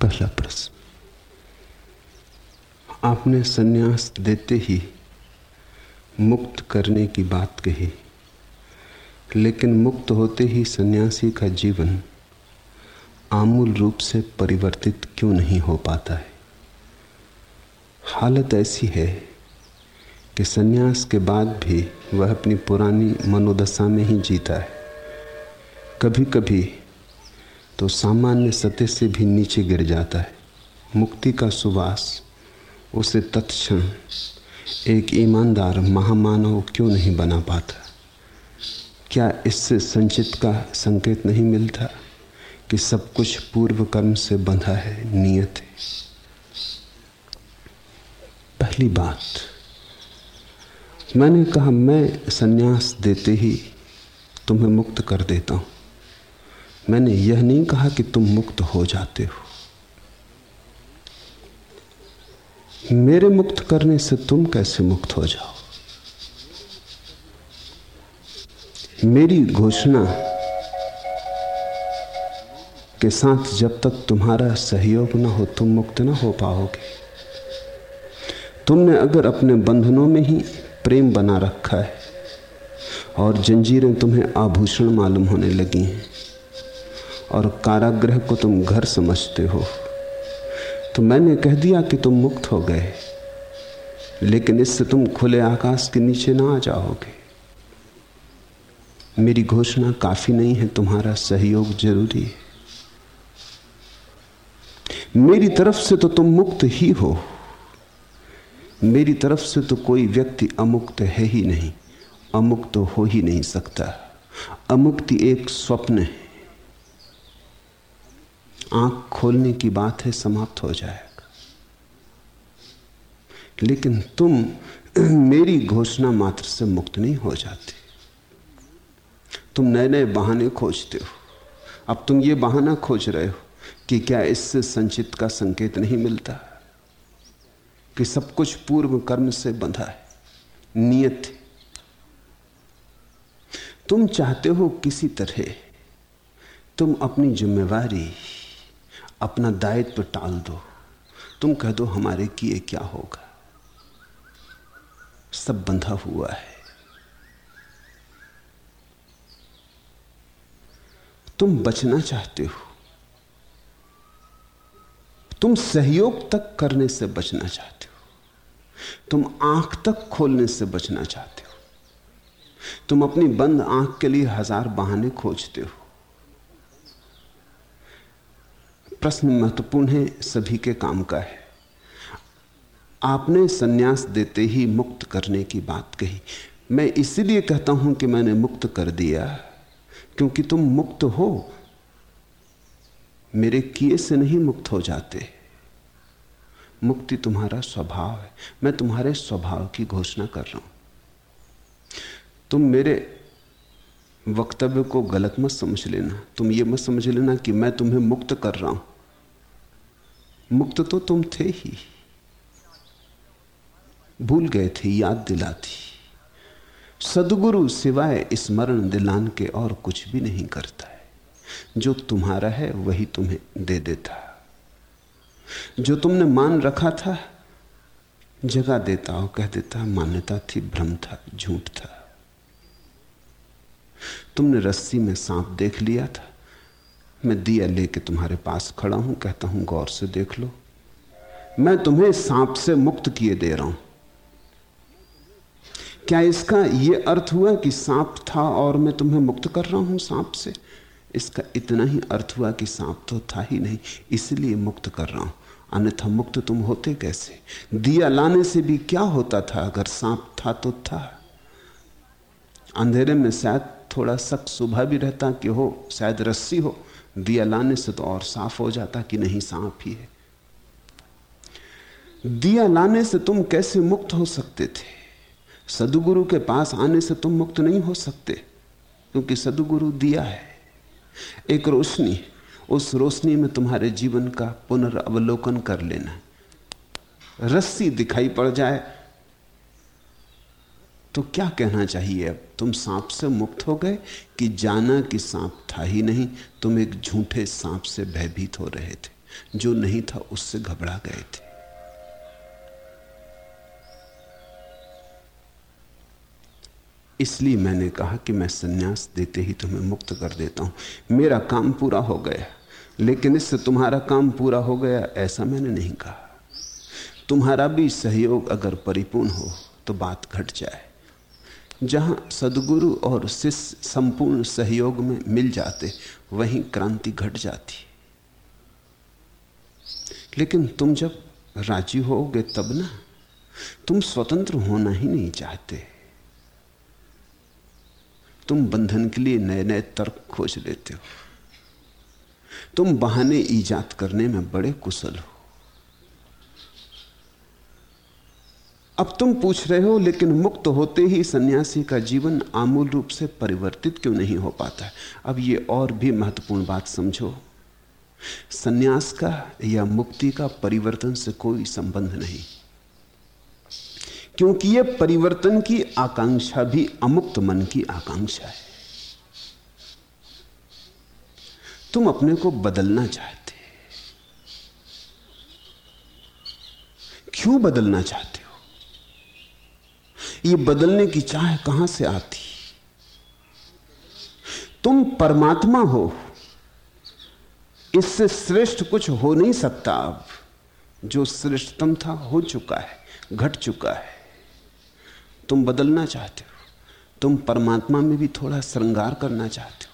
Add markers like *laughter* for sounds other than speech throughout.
पहला प्रश्न। आपने सन्यास देते ही मुक्त करने की बात कही, लेकिन मुक्त होते ही सन्यासी का जीवन आमूल रूप से परिवर्तित क्यों नहीं हो पाता है? हालत ऐसी है कि सन्यास के बाद भी वह अपनी पुरानी मनोदशा में ही जीता है। कभी कभी तो सामान्य सतह से भी नीचे गिर जाता है। मुक्ति का सुवास, उसे तत्क्षण एक ईमानदार महामानव क्यों नहीं बना पाता? क्या इससे संचित का संकेत नहीं मिलता कि सब कुछ पूर्व कर्म से बंधा है, नियत है? पहली बात, मैंने कहा, मैं सन्यास देते ही तुम्हें मुक्त कर देता हूँ। मैंने यह नहीं कहा कि तुम मुक्त हो जाते हो। मेरे मुक्त करने से तुम कैसे मुक्त हो जाओ? मेरी घोषणा के साथ जब तक तुम्हारा सहयोग ना हो, तुम मुक्त ना हो पाओगे। तुमने अगर अपने बंधनों में ही प्रेम बना रखा है और जंजीरें तुम्हें आभूषण मालूम होने लगी हैं और कारागृह को तुम घर समझते हो। तो मैंने कह दिया कि तुम मुक्त हो गए, लेकिन इससे तुम खुले आकाश के नीचे ना आ जाओगे। मेरी घोषणा काफ़ी नहीं है, तुम्हारा सहयोग ज़रूरी है। मेरी तरफ़ से तो तुम मुक्त ही हो। मेरी तरफ़ से तो कोई व्यक्ति अमुक्त है ही नहीं, अमुक्त तो हो ही नहीं सकता। अमुक्ति एक स्वप्न है। आँख खोलने की बात है, समाप्त हो जाएगा। लेकिन तुम मेरी घोषणा मात्र से मुक्त नहीं हो जाते। तुम नए नए बहाने खोजते हो। अब तुम ये बहाना खोज रहे हो कि क्या इससे संचित का संकेत नहीं मिलता? कि सब कुछ पूर्व कर्म से बंधा है, नियत है। तुम चाहते हो किसी तरह तुम अपनी जिम्मेवारी अपना दायित्व टाल दो। तुम कह दो हमारे किए क्या होगा? सब बंधा हुआ है। तुम बचना चाहते हो। तुम सहयोग तक करने से बचना चाहते हो। तुम आँख तक खोलने से बचना चाहते हो। तुम अपनी बंद आँख के लिए हज़ार बहाने खोजते हो। प्रश्न महत्वपूर्ण है, सभी के काम का है। आपने सन्यास देते ही मुक्त करने की बात कही। मैं इसीलिए कहता हूँ कि मैंने मुक्त कर दिया, क्योंकि तुम मुक्त हो। मेरे किए से नहीं मुक्त हो जाते। मुक्ति तुम्हारा स्वभाव है। मैं तुम्हारे स्वभाव की घोषणा कर रहा हूँ। तुम मेरे वक्तव्य को गलत मत समझ लेना। तुम ये मत समझ लेना कि मैं तुम्हें मुक्त कर रहा हूँ। मुक्त तो तुम थे ही। भूल गए थे, याद दिलाती। सदगुरु सिवाय स्मरण दिलान के और कुछ भी नहीं करता है। जो तुम्हारा है, वही तुम्हें दे देता। जो तुमने मान रखा था, जगा देता हो कह देता, मान्यता थी, भ्रम था, झूठ था। तुमने रस्सी में सांप देख लिया था मैं दिया लेके तुम्हारे पास खड़ा हूँ, कहता हूँ, गौर से देख लो। मैं तुम्हें सांप से मुक्त किए दे रहा हूँ। क्या इसका यह अर्थ हुआ कि सांप था और मैं तुम्हें मुक्त कर रहा हूँ सांप से? इसका इतना ही अर्थ हुआ कि सांप तो था ही नहीं, इसलिए मुक्त कर रहा हूँ। अन्यथा मुक्त तुम होते कैसे? दिया लाने से भी क्या होता था? अगर सांप था तो था। अंधेरे में शायद थोड़ा शक सुबह भी रहता कि हो, शायद रस्सी हो। दिया लाने से तो और साफ़ हो जाता कि नहीं सांप ही है। दिया लाने से तुम कैसे मुक्त हो सकते थे? सदगुरु के पास आने से तुम मुक्त नहीं हो सकते, क्योंकि सदगुरु दिया है। एक रोशनी, उस रोशनी में तुम्हारे जीवन का पुनर्वलोकन कर लेना। रस्सी दिखाई पड़ जाए तो क्या कहना चाहिए अब? तुम सांप से मुक्त हो गए कि जाना कि सांप था ही नहीं। तुम एक झूठे सांप से भयभीत हो रहे थे। जो नहीं था उससे घबरा गए थे। इसलिए मैंने कहा कि मैं सन्यास देते ही तुम्हें मुक्त कर देता हूँ। मेरा काम पूरा हो गया। लेकिन इससे तुम्हारा काम पूरा हो गया ऐसा मैंने नहीं कहा। तुम्हारा भी सहयोग अगर परिपूर्ण हो तो बात घट जाए। जहाँ सदगुरु और शिष्य संपूर्ण सहयोग में मिल जाते, वहीं क्रांति घट जाती। लेकिन तुम जब राज़ी होगे तब ना, तुम स्वतंत्र होना ही नहीं चाहते। तुम बंधन के लिए नए नए तर्क खोज लेते हो। तुम बहाने ईजाद करने में बड़े कुशल हो। अब तुम पूछ रहे हो, लेकिन मुक्त होते ही सन्यासी का जीवन आमूल रूप से परिवर्तित क्यों नहीं हो पाता है? अब ये और भी महत्वपूर्ण बात समझो। सन्यास का या मुक्ति का परिवर्तन से कोई संबंध नहीं। क्योंकि यह परिवर्तन की आकांक्षा भी अमुक्त मन की आकांक्षा है। तुम अपने को बदलना चाहते क्यों बदलना चाहते यह बदलने की चाह कहाँ से आती? तुम परमात्मा हो। इससे श्रेष्ठ कुछ हो नहीं सकता अब। जो श्रेष्ठतम था, हो चुका है, घट चुका है। तुम बदलना चाहते हो। तुम परमात्मा में भी थोड़ा श्रृंगार करना चाहते हो।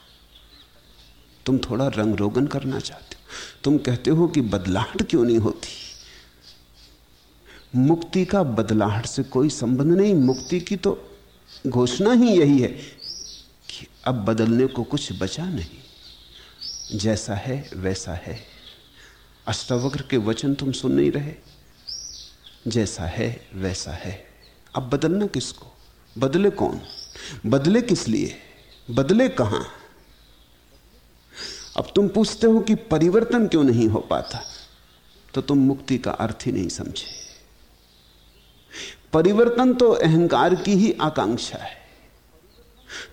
तुम थोड़ा रंग रोगन करना चाहते हो। तुम कहते हो कि बदलाहट क्यों नहीं होती? मुक्ति का बदलाहट से कोई संबंध नहीं। मुक्ति की तो घोषणा ही यही है कि अब बदलने को कुछ बचा नहीं। जैसा है, वैसा है। अष्टावक्र के वचन तुम सुन नहीं रहे। जैसा है, वैसा है। अब बदलना किसको? बदले कौन? बदले किस लिए? बदले कहाँ? अब तुम पूछते हो कि परिवर्तन क्यों नहीं हो पाता तो तुम मुक्ति का अर्थ ही नहीं समझे। परिवर्तन तो अहंकार की ही आकांक्षा है।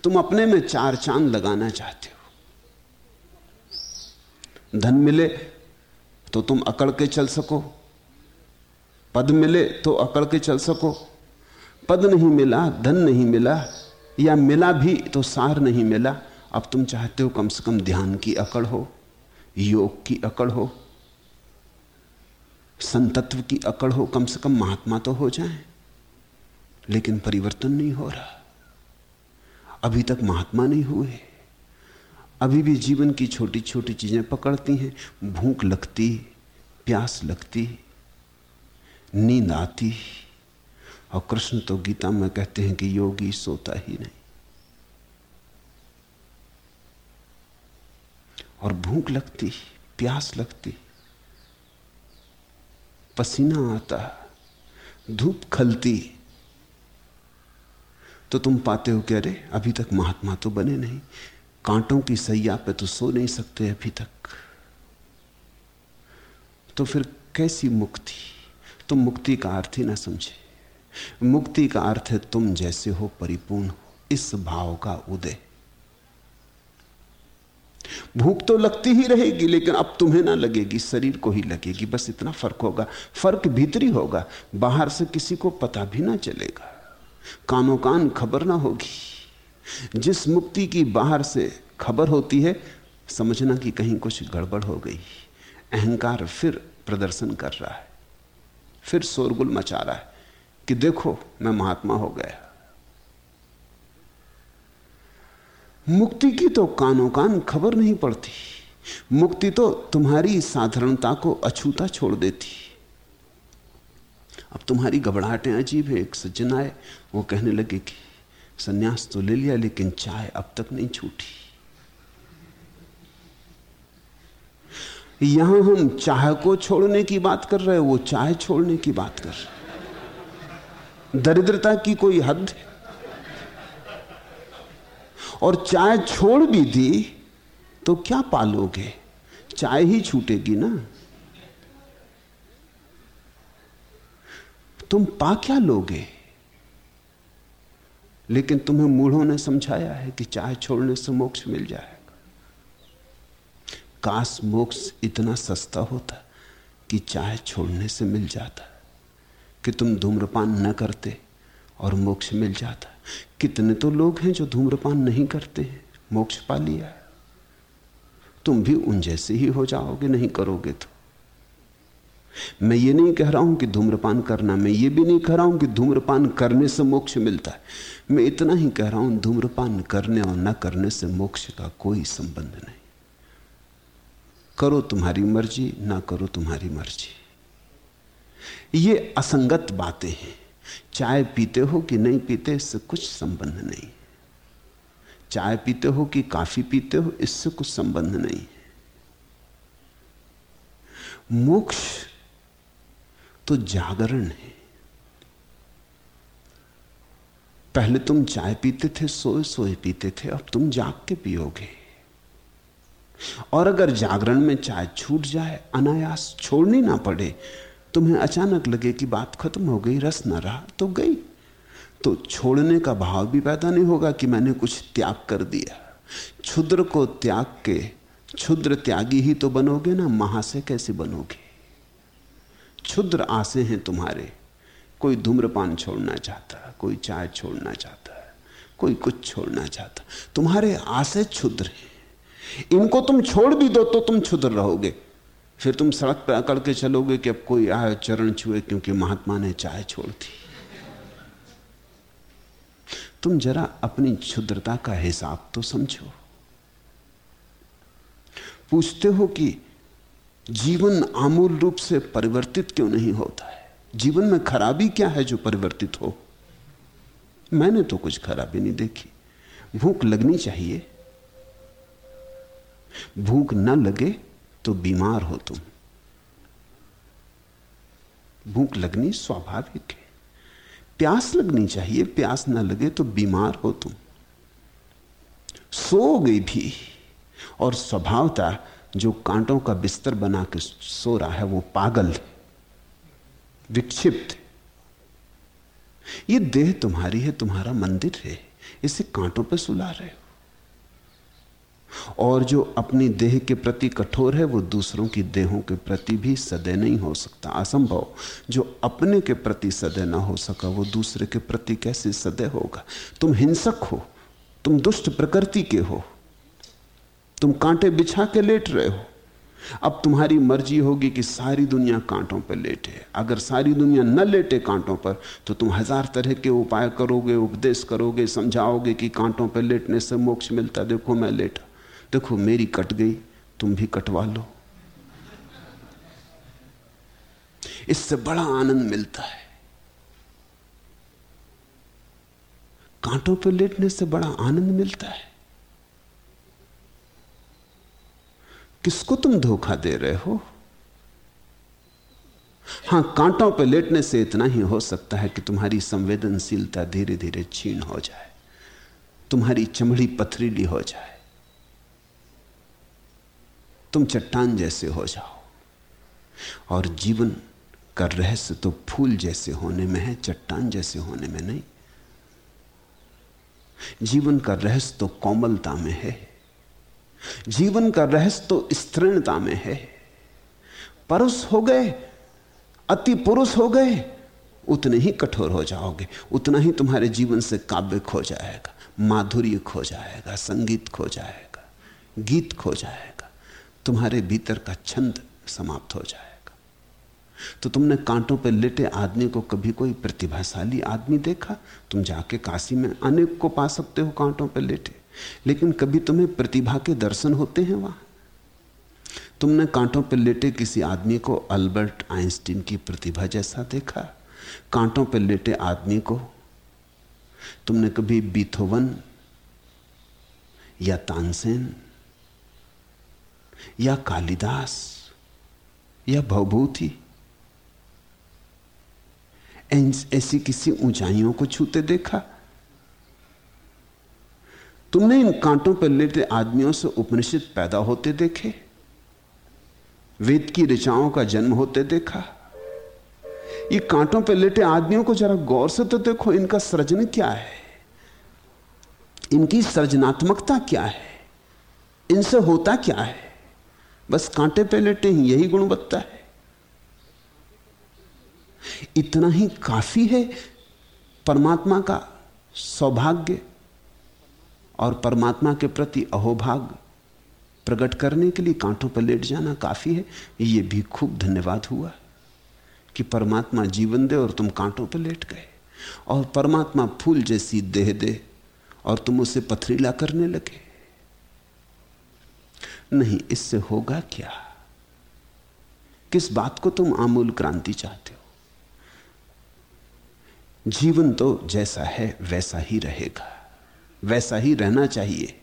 तुम अपने में चार चाँद लगाना चाहते हो। धन मिले तो तुम अकड़ के चल सको। पद मिले तो अकड़ के चल सको। पद नहीं मिला, धन नहीं मिला, या मिला भी तो सार नहीं मिला। अब तुम चाहते हो कम से कम ध्यान की अकड़ हो, योग की अकड़ हो, संतत्व की अकड़ हो, कम से कम महात्मा तो हो जाए। लेकिन परिवर्तन नहीं हो रहा। अभी तक महात्मा नहीं हुए। अभी भी जीवन की छोटी छोटी चीज़ें पकड़ती हैं। भूख लगती, प्यास लगती, नींद आती। और कृष्ण तो गीता में कहते हैं कि योगी सोता ही नहीं। और भूख लगती, प्यास लगती। पसीना आता, धूप खलती। तो तुम पाते हो कि अरे, अभी तक महात्मा तो बने नहीं। कांटों की सैया पे तो सो नहीं सकते अभी तक। तो फिर कैसी मुक्ति? तुम मुक्ति का अर्थ ही ना समझे। मुक्ति का अर्थ है तुम जैसे हो, परिपूर्ण हो। इस भाव का उदय। भूख तो लगती ही रहेगी, लेकिन अब तुम्हें ना लगेगी, शरीर को ही लगेगी। बस इतना फ़र्क होगा। फ़र्क भीतरी होगा। बाहर से किसी को पता भी ना चलेगा। कानो कान खबर ना होगी। जिस मुक्ति की बाहर से खबर होती है, समझना कि कहीं कुछ गड़बड़ हो गई। अहंकार फिर प्रदर्शन कर रहा है। फिर शोरगुल मचा रहा है कि देखो, मैं महात्मा हो गया। मुक्ति की तो कानों कान खबर नहीं पड़ती। मुक्ति तो तुम्हारी साधारणता को अछूता छोड़ देती। अब तुम्हारी घबराहटें अजीब है, एक सज्जन आए, वो कहने लगे कि सन्यास तो ले लिया, लेकिन चाय अब तक नहीं छूटी। यहाँ हम चाय को छोड़ने की बात कर रहे हैं, वो चाय छोड़ने की बात कर रहे दरिद्रता की कोई हद है? और चाय छोड़ भी दी तो क्या पालोगे? चाय ही छूटेगी ना। तुम पा क्या लोगे? लेकिन तुम्हें मूढ़ों ने समझाया है कि चाय छोड़ने से मोक्ष मिल जाएगा। काश मोक्ष इतना सस्ता होता कि चाय छोड़ने से मिल जाता, कि तुम धूम्रपान न करते और मोक्ष मिल जाता। कितने तो लोग हैं जो धूम्रपान नहीं करते हैं, मोक्ष पा लिया। तुम भी उन जैसे ही हो जाओगे, नहीं करोगे तो। मैं ये नहीं कह रहा हूँ कि धूम्रपान करना, मैं ये भी नहीं कह रहा हूँ कि धूम्रपान करने से मोक्ष मिलता है। मैं इतना ही कह रहा हूँ, धूम्रपान करने और न करने से मोक्ष का कोई संबंध नहीं। करो तुम्हारी मर्ज़ी, ना करो तुम्हारी मर्ज़ी। ये असंगत बातें हैं। चाय पीते हो कि नहीं पीते, इससे कुछ संबंध नहीं। चाय पीते हो कि काफ़ी पीते हो, इससे कुछ संबंध नहीं। मोक्ष तो जागरण है। पहले तुम चाय पीते थे, सोए सोए पीते थे, अब तुम जाग के पियोगे। और अगर जागरण में चाय छूट जाए, अनायास छोड़नी ना पड़े, तुम्हें अचानक लगे कि बात खत्म हो गई, रस न रहा तो गई। तो छोड़ने का भाव भी पैदा नहीं होगा कि मैंने कुछ त्याग कर दिया। क्षुद्र को त्याग के, क्षुद्र त्यागी ही तो बनोगे ना, महाशय कैसे बनोगे? क्षुद्र आसे हैं तुम्हारे। कोई धूम्रपान छोड़ना चाहता, कोई चाय छोड़ना चाहता, कोई कुछ छोड़ना चाहता। तुम्हारे आसे क्षुद्र हैं। इनको तुम छोड़ भी दो तो तुम क्षुद्र रहोगे। फिर तुम सड़क पर अकड़ के चलोगे कि अब कोई आए चरण छुए क्योंकि महात्मा ने चाय छोड़ दी। तुम जरा अपनी क्षुद्रता का हिसाब तो समझो। पूछते हो कि जीवन आमूल रूप से परिवर्तित क्यों नहीं होता है? जीवन में खराबी क्या है जो परिवर्तित हो? मैंने तो कुछ खराबी नहीं देखी। भूख लगनी चाहिए। भूख न लगे तो बीमार हो तुम। भूख लगनी स्वाभाविक है। प्यास लगनी चाहिए, प्यास ना लगे तो बीमार हो तुम। सो गई भी और स्वभावता जो कांटों का बिस्तर बना के सो रहा है, वो पागल विक्षिप्त ये देह तुम्हारी है, तुम्हारा मंदिर है, इसे कांटों पर सुला रहे हो। और जो अपनी देह के प्रति कठोर है, वो दूसरों की देहों के प्रति भी सदै नहीं हो सकता। असंभव, जो अपने के प्रति सदै ना हो सका, वो दूसरे के प्रति कैसे सदै होगा? तुम हिंसक हो, तुम दुष्ट प्रकृति के हो। तुम कांटे बिछा के लेट रहे हो। अब तुम्हारी मर्ज़ी होगी कि सारी दुनिया कांटों पर लेटे। अगर सारी दुनिया न लेटे कांटों पर तो तुम हज़ार तरह के उपाय करोगे, उपदेश करोगे, समझाओगे कि कांटों पर लेटने से मोक्ष मिलता। देखो मैं लेटा। देखो मेरी कट गई, तुम भी कटवा लो। इससे बड़ा आनंद मिलता है। कांटों पर लेटने से बड़ा आनंद मिलता है। किसको तुम धोखा दे रहे हो? हाँ, कांटों पर लेटने से इतना ही हो सकता है कि तुम्हारी संवेदनशीलता धीरे धीरे छीन हो जाए। तुम्हारी चमड़ी पथरीली हो जाए। तुम चट्टान जैसे हो जाओ। और जीवन का रहस्य तो फूल जैसे होने में है, चट्टान जैसे होने में नहीं। जीवन का रहस्य तो कोमलता में है। जीवन का रहस्य तो स्तृणता में है। परुष हो गए, अति पुरुष हो गए, उतने ही कठोर हो जाओगे। उतना ही तुम्हारे जीवन से काव्य खो जाएगा, माधुर्य खो जाएगा, संगीत खो जाएगा, गीत खो जाएगा। तुम्हारे भीतर का छंद समाप्त हो जाएगा। तो तुमने कांटों पर लेटे आदमी को कभी कोई प्रतिभाशाली आदमी देखा? तुम जाके काशी में अनेक को पा सकते हो कांटों पर लेटे। लेकिन कभी तुम्हें प्रतिभा के दर्शन होते हैं वहाँ? तुमने कांटों पर लेटे किसी आदमी को अल्बर्ट आइंस्टीन की प्रतिभा जैसा देखा? कांटों पर लेटे आदमी को? तुमने कभी बीथोवन या तानसेन या कालिदास या भवभूति? ऐसी किसी ऊंचाइयों को छूते देखा? तुमने इन कांटों पर लेटे आदमियों से उपनिषद पैदा होते देखे? वेद की ऋचाओं का जन्म होते देखा? ये कांटों पर लेटे आदमियों को जरा गौर से तो देखो, इनका सृजन क्या है? इनकी सृजनात्मकता क्या है? इनसे होता क्या है? बस कांटे पे लेटे ही यही गुणवत्ता है। इतना ही काफ़ी है परमात्मा का सौभाग्य। और परमात्मा के प्रति अहोभाग प्रकट करने के लिए कांटों पर लेट जाना काफ़ी है। ये भी खूब धन्यवाद हुआ कि परमात्मा जीवन दे और तुम कांटों पर लेट गए। और परमात्मा फूल जैसी देह दे और तुम उसे पथरीला करने लगे। नहीं, इससे होगा क्या? किस बात को तुम आमूल क्रांति चाहते हो? जीवन तो जैसा है, वैसा ही रहेगा। वैसा ही रहना चाहिए।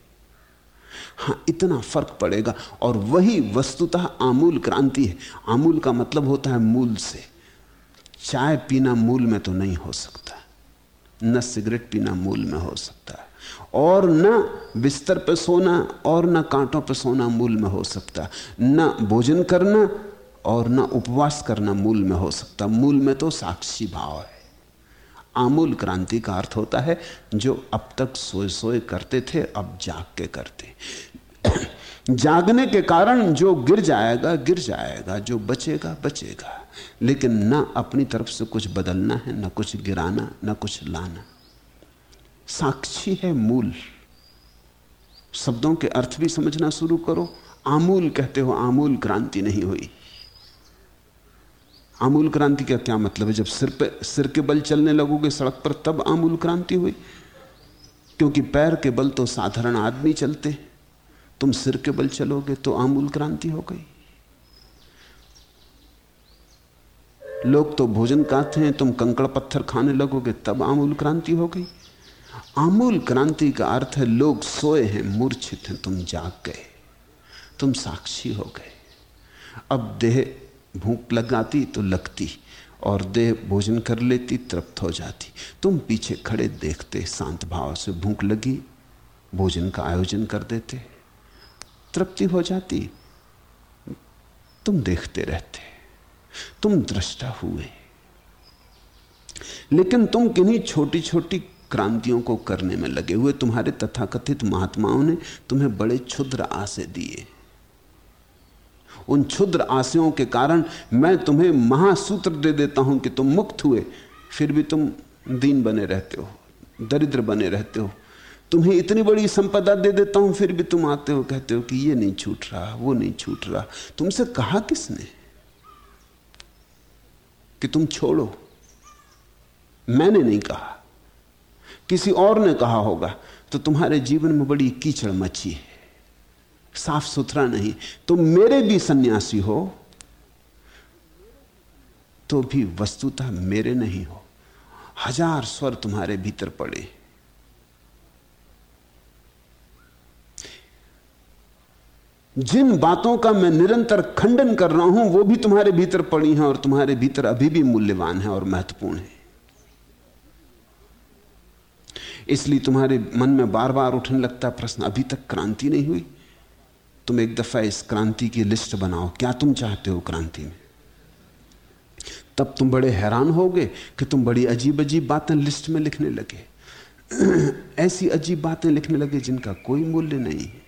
हाँ, इतना फ़र्क पड़ेगा। और वही वस्तुतः आमूल क्रांति है। आमूल का मतलब होता है मूल से। चाय पीना मूल में तो नहीं हो सकता। न सिगरेट पीना मूल में हो सकता। है और न बिस्तर पर सोना और न कांटों पर सोना मूल में हो सकता। न भोजन करना और न उपवास करना मूल में हो सकता। मूल में तो साक्षी भाव है। आमूल क्रांति का अर्थ होता है, जो अब तक सोए सोए करते थे, अब जाग के करते। जागने के कारण जो गिर जाएगा गिर जाएगा, जो बचेगा बचेगा। लेकिन ना अपनी तरफ़ से कुछ बदलना है, ना कुछ गिराना, ना कुछ लाना। साक्षी है मूल। शब्दों के अर्थ भी समझना शुरू करो। आमूल कहते हो, आमूल क्रांति नहीं हुई। आमूल क्रांति का क्या मतलब है? जब सिर पे, सिर के बल चलने लगोगे सड़क पर, तब आमूल क्रांति हुई। क्योंकि पैर के बल तो साधारण आदमी चलते तुम सिर के बल चलोगे तो आमूल क्रांति हो गई। लोग तो भोजन खाते हैं, तुम कंकड़ पत्थर खाने लगोगे, तब आमूल क्रांति हो गई। आमूल क्रांति का अर्थ है, लोग सोए हैं, मूर्छित हैं, तुम जाग गए, तुम साक्षी हो गए। अब देह भूख लगाती तो लगती, और देह भोजन कर लेती, तृप्त हो जाती। तुम पीछे खड़े देखते, शांत भाव से भूख लगी, भोजन का आयोजन कर देते, तृप्ति हो जाती। तुम देखते रहते, तुम दृष्टा हुए। लेकिन तुम किन्हीं छोटी छोटी क्रांतियों को करने में लगे हुए, तुम्हारे तथाकथित महात्माओं ने तुम्हें बड़े क्षुद्र आशे दिए। उन क्षुद्र आशयों के कारण मैं तुम्हें महासूत्र दे देता हूँ कि तुम मुक्त हुए। फिर भी तुम दीन बने रहते हो, दरिद्र बने रहते हो। तुम्हें इतनी बड़ी संपदा दे देता हूँ, फिर भी तुम आते हो, कहते हो कि ये नहीं छूट रहा, वो नहीं छूट रहा। तुमसे कहा किसने कि तुम छोड़ो? मैंने नहीं कहा। किसी और ने कहा होगा तो तुम्हारे जीवन में बड़ी कीचड़ मची है। साफ़ सुथरा नहीं। तो मेरे भी सन्यासी हो तो भी वस्तुतः मेरे नहीं हो। हज़ार स्वर तुम्हारे भीतर पड़े। जिन बातों का मैं निरंतर खंडन कर रहा हूँ, वो भी तुम्हारे भीतर पड़ी हैं और तुम्हारे भीतर अभी भी मूल्यवान है और महत्वपूर्ण है। इसलिए तुम्हारे मन में बार बार उठने लगता प्रश्न, अभी तक क्रांति नहीं हुई? तुम एक दफ़ा इस क्रांति की लिस्ट बनाओ। क्या तुम चाहते हो क्रांति में? तब तुम बड़े हैरान होगे कि तुम बड़ी अजीब अजीब बातें लिस्ट में लिखने लगे। *clears throat* ऐसी अजीब बातें लिखने लगे जिनका कोई मूल्य नहीं है।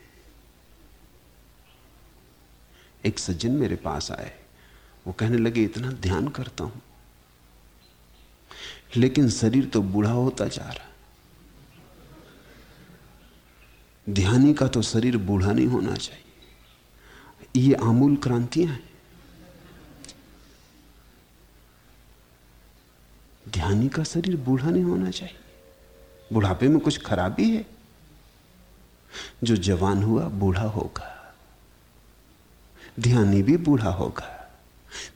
एक सज्जन मेरे पास आए। वो कहने लगे, इतना ध्यान करता हूँ। लेकिन शरीर तो बूढ़ा होता जा रहा ध्यानी का तो शरीर बूढ़ा नहीं होना चाहिए। ये आमूल क्रांतियाँ हैं। ध्यानी का शरीर बूढ़ा नहीं होना चाहिए। बुढ़ापे में कुछ खराबी है। जो जवान हुआ, बूढ़ा होगा। ध्यानी भी बूढ़ा होगा।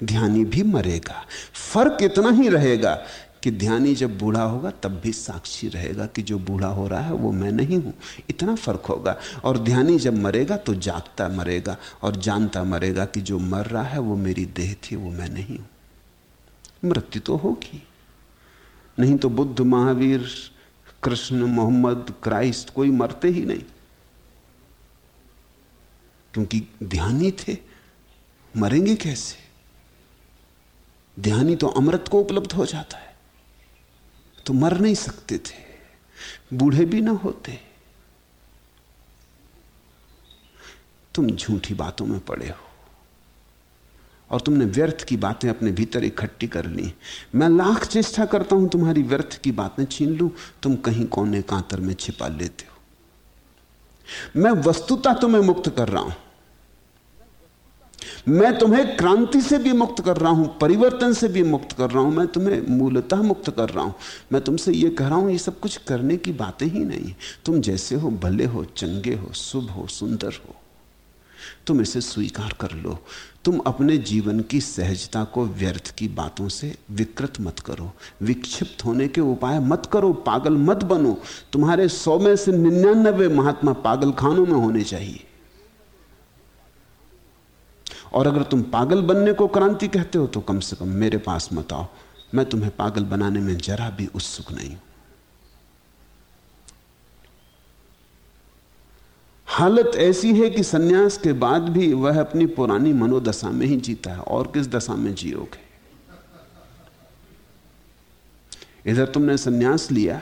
ध्यानी भी मरेगा। फ़र्क इतना ही रहेगा कि ध्यानी जब बूढ़ा होगा, तब भी साक्षी रहेगा कि जो बूढ़ा हो रहा है, वो मैं नहीं हूँ। इतना फ़र्क होगा। और ध्यानी जब मरेगा तो जागता मरेगा और जानता मरेगा कि जो मर रहा है, वो मेरी देह थी, वो मैं नहीं हूँ। मृत्यु तो होगी। नहीं तो बुद्ध, महावीर, कृष्ण, मोहम्मद, क्राइस्ट, कोई मरते ही नहीं। क्योंकि ध्यानी थे। मरेंगे कैसे? ध्यानी तो अमृत को उपलब्ध हो जाता है। तो मर नहीं सकते थे। बूढ़े भी ना होते। तुम झूठी बातों में पड़े हो। और तुमने व्यर्थ की बातें अपने भीतर इकट्ठी कर ली। मैं लाख चेष्टा करता हूँ तुम्हारी व्यर्थ की बातें छीन लूँ। तुम कहीं कोने कांतर में छिपा लेते हो। मैं वस्तुता तुम्हें मुक्त कर रहा हूँ। मैं तुम्हें क्रांति से भी मुक्त कर रहा हूँ, परिवर्तन से भी मुक्त कर रहा हूँ, मैं तुम्हें मूलतः मुक्त कर रहा हूँ। मैं तुमसे यह कह रहा हूँ, ये सब कुछ करने की बातें ही नहीं तुम जैसे हो, भले हो, चंगे हो, शुभ हो, सुंदर हो। तुम इसे स्वीकार कर लो। तुम अपने जीवन की सहजता को व्यर्थ की बातों से विकृत मत करो। विक्षिप्त होने के उपाय मत करो, पागल मत बनो। तुम्हारे सौ में से निन्यानबे महात्मा पागल खानों में होने चाहिए। और अगर तुम पागल बनने को क्रांति कहते हो तो कम से कम मेरे पास मत आओ। मैं तुम्हें पागल बनाने में जरा भी उत्सुक नहीं हूँ। हालत ऐसी है कि सन्यास के बाद भी वह अपनी पुरानी मनोदशा में ही जीता है। और किस दशा में जियोगे? इधर तुमने सन्यास लिया,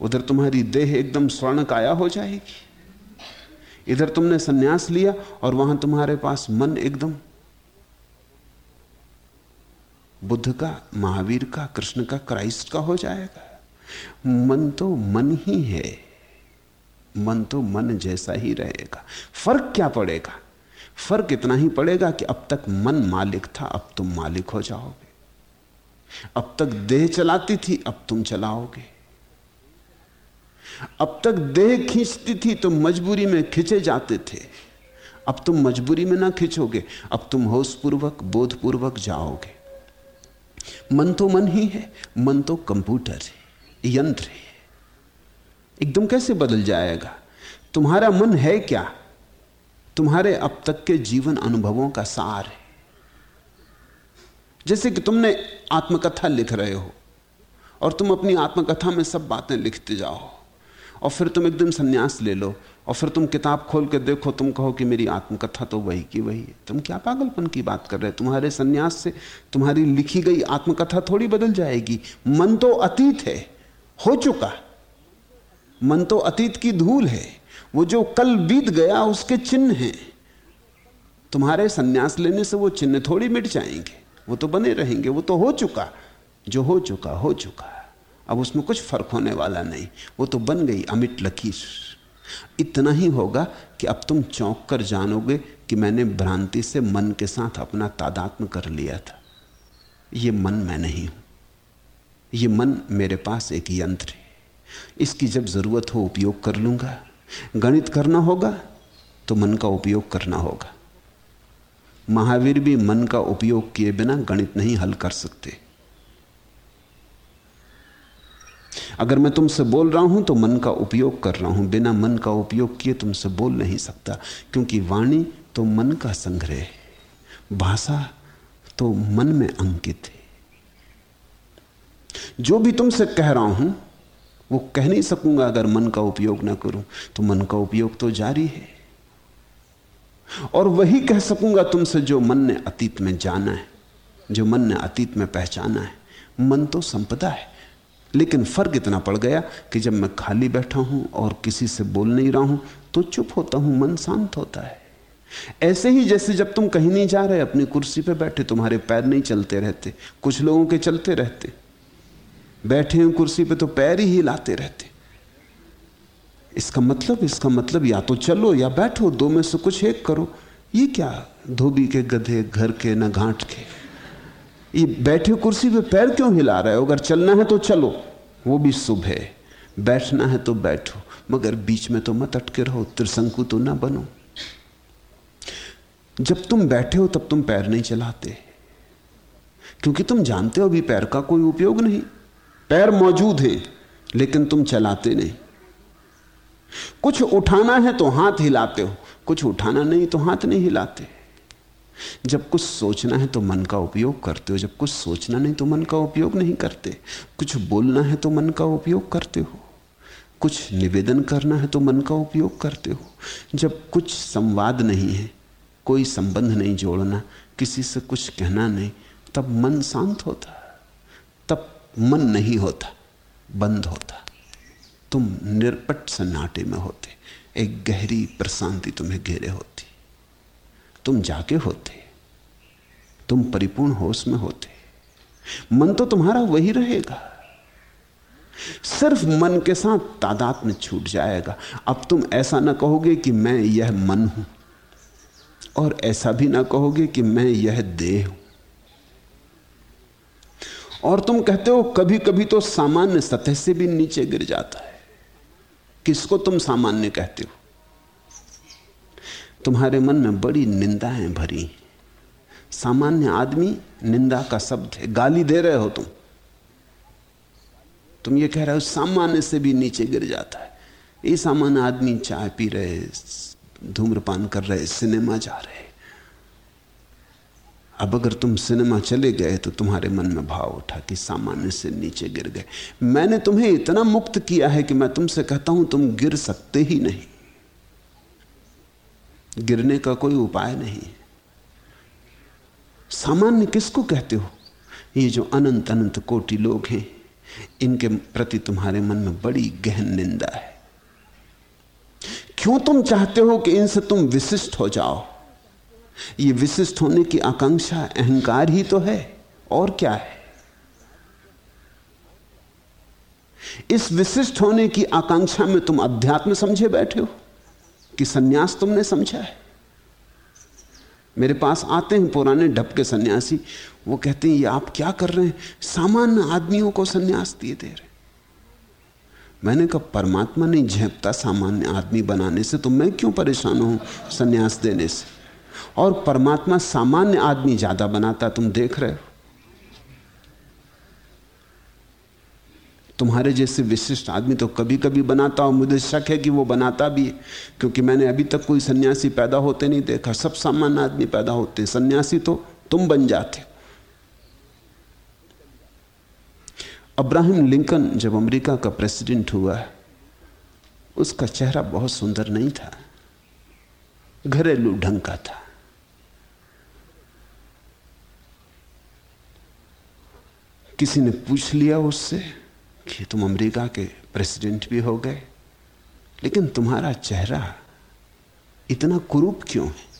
उधर तुम्हारी देह एकदम स्वर्ण काया हो जाएगी। इधर तुमने सन्यास लिया और वहाँ तुम्हारे पास मन एकदम। बुद्ध का, महावीर का, कृष्ण का, क्राइस्ट का हो जाएगा। मन तो मन ही है। मन तो मन जैसा ही रहेगा। फ़र्क क्या पड़ेगा? फ़र्क इतना ही पड़ेगा कि अब तक मन मालिक था, अब तुम मालिक हो जाओगे। अब तक देह चलाती थी, अब तुम चलाओगे। अब तक देह खींचती थी तो मजबूरी में खिंचे जाते थे। अब तुम मजबूरी में ना खिंचोगे, अब तुम होशपूर्वक बोधपूर्वक जाओगे। मन तो मन ही है, मन तो कंप्यूटर है, यंत्र है। एकदम कैसे बदल जाएगा? तुम्हारा मन है क्या? तुम्हारे अब तक के जीवन अनुभवों का सार है। जैसे कि तुमने आत्मकथा लिख रहे हो, और तुम अपनी आत्मकथा में सब बातें लिखते जाओ। और फिर तुम एकदम संन्यास ले लो और फिर तुम किताब खोल के देखो, तुम कहो कि मेरी आत्मकथा तो वही की वही है। तुम क्या पागलपन की बात कर रहे हो? तुम्हारे संन्यास से तुम्हारी लिखी गई आत्मकथा थोड़ी बदल जाएगी। मन तो अतीत है, हो चुका। मन तो अतीत की धूल है, वो जो कल बीत गया उसके चिन्ह हैं। तुम्हारे संन्यास लेने से वो चिन्ह थोड़ी मिट जाएँगे। वो तो बने रहेंगे, वो तो हो चुका। जो हो चुका हो चुका। अब उसमें कुछ फ़र्क होने वाला नहीं। वो तो बन गई अमिट लकीर। इतना ही होगा कि अब तुम चौंक कर जानोगे कि मैंने भ्रांति से मन के साथ अपना तादात्म कर लिया था। ये मन मैं नहीं हूँ। ये मन मेरे पास एक यंत्र है। इसकी जब ज़रूरत हो उपयोग कर लूँगा। गणित करना होगा तो मन का उपयोग करना होगा। महावीर भी मन का उपयोग किए बिना गणित नहीं हल कर सकते। अगर मैं तुमसे बोल रहा हूँ तो मन का उपयोग कर रहा हूँ। बिना मन का उपयोग किए तुमसे बोल नहीं सकता, क्योंकि वाणी तो मन का संग्रह है, भाषा तो मन में अंकित है। जो भी तुमसे कह रहा हूँ, वो कह नहीं सकूँगा, अगर मन का उपयोग ना करूँ तो मन का उपयोग तो जारी है। और वही कह सकूँगा तुमसे जो मन ने अतीत में जाना है, जो मन ने अतीत में पहचाना है। मन तो संपदा है। लेकिन फ़र्क इतना पड़ गया कि जब मैं खाली बैठा हूँ और किसी से बोल नहीं रहा हूँ तो चुप होता हूँ, मन शांत होता है। ऐसे ही जैसे जब तुम कहीं नहीं जा रहे, अपनी कुर्सी पे बैठे, तुम्हारे पैर नहीं चलते रहते, कुछ लोगों के चलते रहते, बैठे हैं कुर्सी पे तो पैर ही हिलाते रहते। इसका मतलब इसका मतलब या तो चलो या बैठो, दो में से कुछ एक करो। ये क्या, धोबी के गधे, घर के, न घाट के। ये बैठे कुर्सी पे पैर क्यों हिला रहे हो? अगर चलना है तो चलो। वो भी शुभ है। बैठना है तो बैठो। मगर बीच में तो मत अटके रहो। त्रिशंकु तो ना बनो। जब तुम बैठे हो, तब तुम पैर नहीं चलाते। क्योंकि तुम जानते हो अभी पैर का कोई उपयोग नहीं। पैर मौजूद है, लेकिन तुम चलाते नहीं। कुछ उठाना है तो हाथ हिलाते हो। कुछ उठाना नहीं तो हाथ नहीं हिलाते। जब कुछ सोचना है तो मन का उपयोग करते हो, जब कुछ सोचना नहीं तो मन का उपयोग नहीं करते। कुछ बोलना है तो मन का उपयोग करते हो। कुछ निवेदन करना है तो मन का उपयोग करते हो। जब कुछ संवाद नहीं है, कोई संबंध नहीं जोड़ना, किसी से कुछ कहना नहीं, तब मन शांत होता तब मन नहीं होता, बंद होता। तुम निरपट सन्नाटे में होते, एक गहरी प्रशांति तुम्हें घेरे होती। तुम जाके होते, तुम परिपूर्ण होश में होते। मन तो तुम्हारा वही रहेगा। सिर्फ़ मन के साथ तादाद में छूट जाएगा। अब तुम ऐसा ना कहोगे कि मैं यह मन हूँ, और ऐसा भी ना कहोगे कि मैं यह देह हूँ। और तुम कहते हो कभी कभी तो सामान्य सतह से भी नीचे गिर जाता है। किसको तुम सामान्य कहते हो? तुम्हारे मन में बड़ी निंदाएँ भरी। सामान्य आदमी निंदा का शब्द है, गाली दे रहे हो तुम। तुम ये कह रहे हो, सामान्य से भी नीचे गिर जाता है। ये सामान्य आदमी चाय पी रहे, धूम्रपान कर रहे, सिनेमा जा रहे। अब अगर तुम सिनेमा चले गए तो तुम्हारे मन में भाव उठा कि सामान्य से नीचे गिर गए। मैंने तुम्हें इतना मुक्त किया है कि मैं तुमसे कहता हूँ, तुम गिर सकते ही नहीं। गिरने का कोई उपाय नहीं। सामान्य किसको कहते हो? ये जो अनंत अनंत कोटि लोग हैं, इनके प्रति तुम्हारे मन में बड़ी गहन निंदा है। क्यों तुम चाहते हो कि इनसे तुम विशिष्ट हो जाओ? ये विशिष्ट होने की आकांक्षा, अहंकार ही तो है, और क्या है? इस विशिष्ट होने की आकांक्षा में तुम अध्यात्म समझे बैठे हो? कि सन्यास तुमने समझा है। मेरे पास आते हैं पुराने ढप के सन्यासी, वो कहते हैं, ये आप क्या कर रहे हैं? सामान्य आदमियों को सन्यास दिए दे रहे मैंने कहा, परमात्मा नहीं झेपता सामान्य आदमी बनाने से तो मैं क्यों परेशान हूँ सन्यास देने से? और परमात्मा सामान्य आदमी ज़्यादा बनाता, तुम देख रहे हो। तुम्हारे जैसे विशिष्ट आदमी तो कभी कभी बनाता हो मुझे शक है कि वो बनाता भी है, क्योंकि मैंने अभी तक कोई सन्यासी पैदा होते नहीं देखा। सब सामान्य आदमी पैदा होते हैं। सन्यासी तो तुम बन जाते अब्राहम लिंकन जब अमेरिका का प्रेसिडेंट हुआ, उसका चेहरा बहुत सुंदर नहीं था। घरेलू ढंग का था। किसी ने पूछ लिया उससे कि तुम अमेरिका के प्रेसिडेंट भी हो गए, लेकिन तुम्हारा चेहरा इतना कुरूप क्यों है?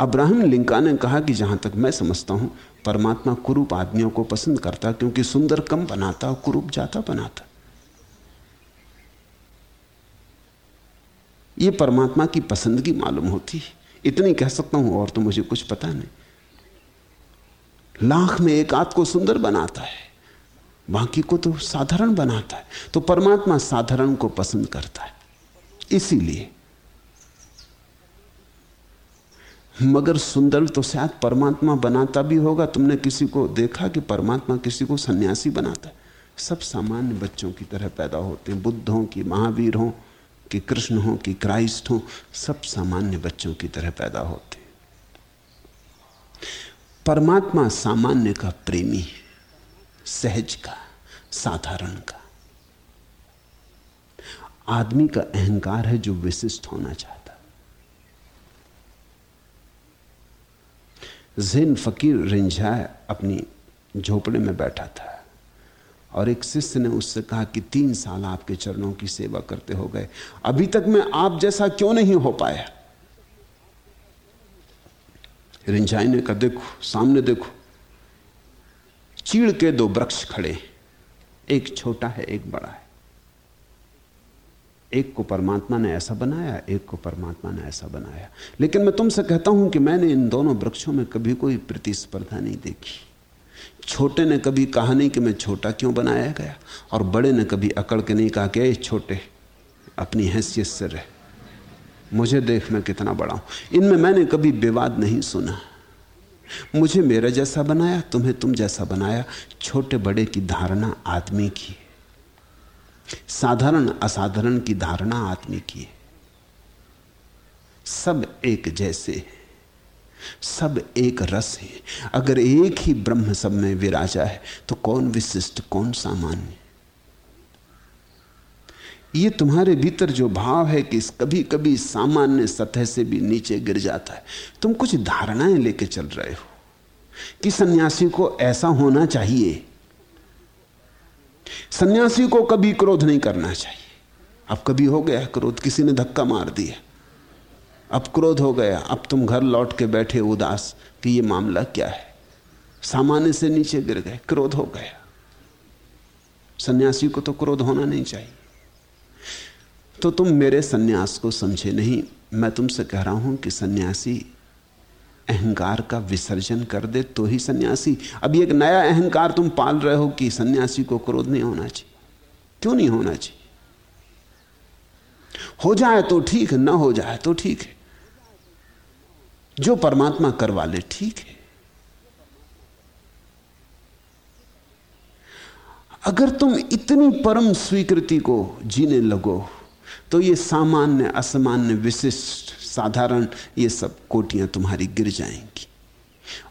अब्राहम लिंका ने कहा कि जहाँ तक मैं समझता हूँ, परमात्मा कुरूप आदमियों को पसंद करता, क्योंकि सुंदर कम बनाता और कुरूप जाता बनाता। यह परमात्मा की पसंदगी मालूम होती है। इतनी कह सकता हूँ, और तो मुझे कुछ पता नहीं। लाख में एक आध को सुंदर बनाता है। बाकी को तो साधारण बनाता है तो परमात्मा साधारण को पसंद करता है। इसीलिए, मगर सुंदर तो शायद परमात्मा बनाता भी होगा, तुमने किसी को देखा कि परमात्मा किसी को सन्यासी बनाता है? सब सामान्य बच्चों की तरह पैदा होते हैं, बुद्ध हो कि महावीर हो, कि कृष्ण हो, कि क्राइस्ट हो, सब सामान्य बच्चों की तरह पैदा होते हैं। परमात्मा सामान्य का प्रेमी है। सहज का, साधारण का। आदमी का अहंकार है जो विशिष्ट होना चाहता। जिन फकीर रिंझाए अपनी झोपड़े में बैठा था और एक शिष्य ने उससे कहा कि तीन साल आपके चरणों की सेवा करते हो गए। अभी तक मैं आप जैसा क्यों नहीं हो पाया? रिंझाई ने कहा, देखो, सामने देखो चीड़ के दो वृक्ष खड़े। एक छोटा है, एक बड़ा है। एक को परमात्मा ने ऐसा बनाया, एक को परमात्मा ने ऐसा बनाया। लेकिन मैं तुमसे कहता हूँ कि मैंने इन दोनों वृक्षों में कभी कोई प्रतिस्पर्धा नहीं देखी। छोटे ने कभी कहा नहीं कि मैं छोटा क्यों बनाया गया, और बड़े ने कभी अकड़ के नहीं कहा कि छोटे, अपनी हैसियत से रहे। मुझे देख मैं कितना बड़ा हूँ। इनमें मैंने कभी विवाद नहीं सुना। मुझे मेरा जैसा बनाया, तुम्हें तुम जैसा बनाया। छोटे बड़े की धारणा आदमी की है। साधारण असाधारण की धारणा आदमी की है। सब एक जैसे है। सब एक रस है। अगर एक ही ब्रह्म सब में विराजा है तो कौन विशिष्ट, कौन सामान्य? ये तुम्हारे भीतर जो भाव है कि कभी कभी सामान्य सतह से भी नीचे गिर जाता है, तुम कुछ धारणाएँ लेके चल रहे हो कि सन्यासी को ऐसा होना चाहिए। सन्यासी को कभी क्रोध नहीं करना चाहिए। अब कभी हो गया क्रोध, किसी ने धक्का मार दिया। अब क्रोध हो गया, अब तुम घर लौट के बैठे उदास कि ये मामला क्या है? सामान्य से नीचे गिर गए, क्रोध हो गया। सन्यासी को तो क्रोध होना नहीं चाहिए। तो तुम मेरे सन्यास को समझे नहीं। मैं तुमसे कह रहा हूँ कि सन्यासी अहंकार का विसर्जन कर दे तो ही सन्यासी। अभी एक नया अहंकार तुम पाल रहे हो कि सन्यासी को क्रोध नहीं होना चाहिए। क्यों नहीं होना चाहिए? हो जाए तो ठीक है, ना हो जाए तो ठीक है। जो परमात्मा करवा ले ठीक है। अगर तुम इतनी परम स्वीकृति को जीने लगो तो ये सामान्य, असामान्य, विशिष्ट, साधारण, ये सब कोटियाँ तुम्हारी गिर जाएँगी।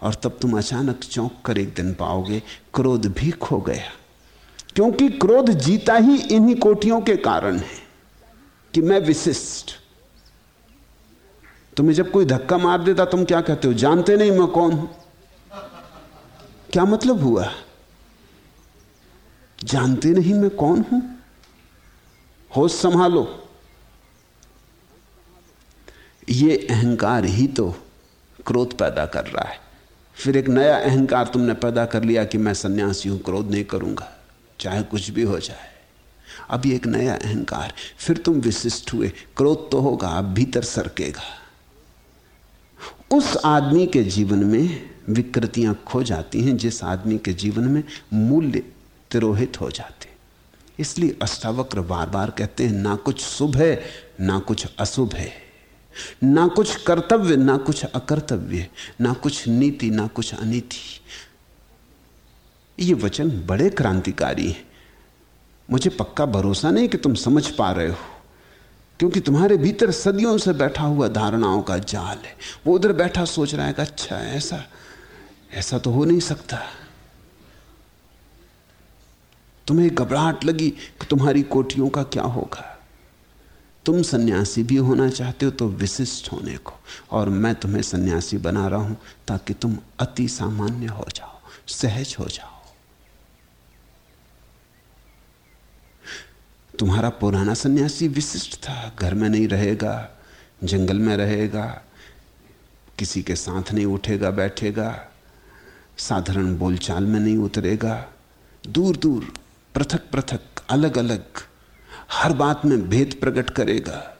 और तब तुम अचानक चौंक कर एक दिन पाओगे, क्रोध भी खो गया। क्योंकि क्रोध जीता ही इन्हीं कोटियों के कारण है कि मैं विशिष्ट। तुम्हें जब कोई धक्का मार देता, तुम क्या कहते हो? जानते नहीं मैं कौन हूँ? क्या मतलब हुआ? जानते नहीं मैं कौन हूँ? होश संभालो। ये अहंकार ही तो क्रोध पैदा कर रहा है। फिर एक नया अहंकार तुमने पैदा कर लिया कि मैं सन्यासी हूँ, क्रोध नहीं करूँगा, चाहे कुछ भी हो जाए। अब ये एक नया अहंकार, फिर तुम विशिष्ट हुए, क्रोध तो होगा, अब भीतर सरकेगा। उस आदमी के जीवन में विकृतियाँ खो जाती हैं, जिस आदमी के जीवन में मूल्य तिरोहित हो जाते। इसलिए अष्टावक्र बार बार कहते हैं, ना कुछ शुभ है, ना कुछ अशुभ है। ना कुछ कर्तव्य, ना कुछ अकर्तव्य, ना कुछ नीति, ना कुछ अनीति। ये वचन बड़े क्रांतिकारी हैं। मुझे पक्का भरोसा नहीं कि तुम समझ पा रहे हो, क्योंकि तुम्हारे भीतर सदियों से बैठा हुआ धारणाओं का जाल है। वो उधर बैठा सोच रहा है कि अच्छा ऐसा ऐसा तो हो नहीं सकता। तुम्हें घबराहट लगी कि तुम्हारी कोठियों का क्या होगा? तुम सन्यासी भी होना चाहते हो तो विशिष्ट होने को। और मैं तुम्हें सन्यासी बना रहा हूँ ताकि तुम अति सामान्य हो जाओ, सहज हो जाओ। तुम्हारा पुराना सन्यासी विशिष्ट था, घर में नहीं रहेगा, जंगल में रहेगा, किसी के साथ नहीं उठेगा, बैठेगा, साधारण बोलचाल में नहीं उतरेगा दूर दूर पृथक पृथक अलग अलग हर बात में भेद प्रकट करेगा।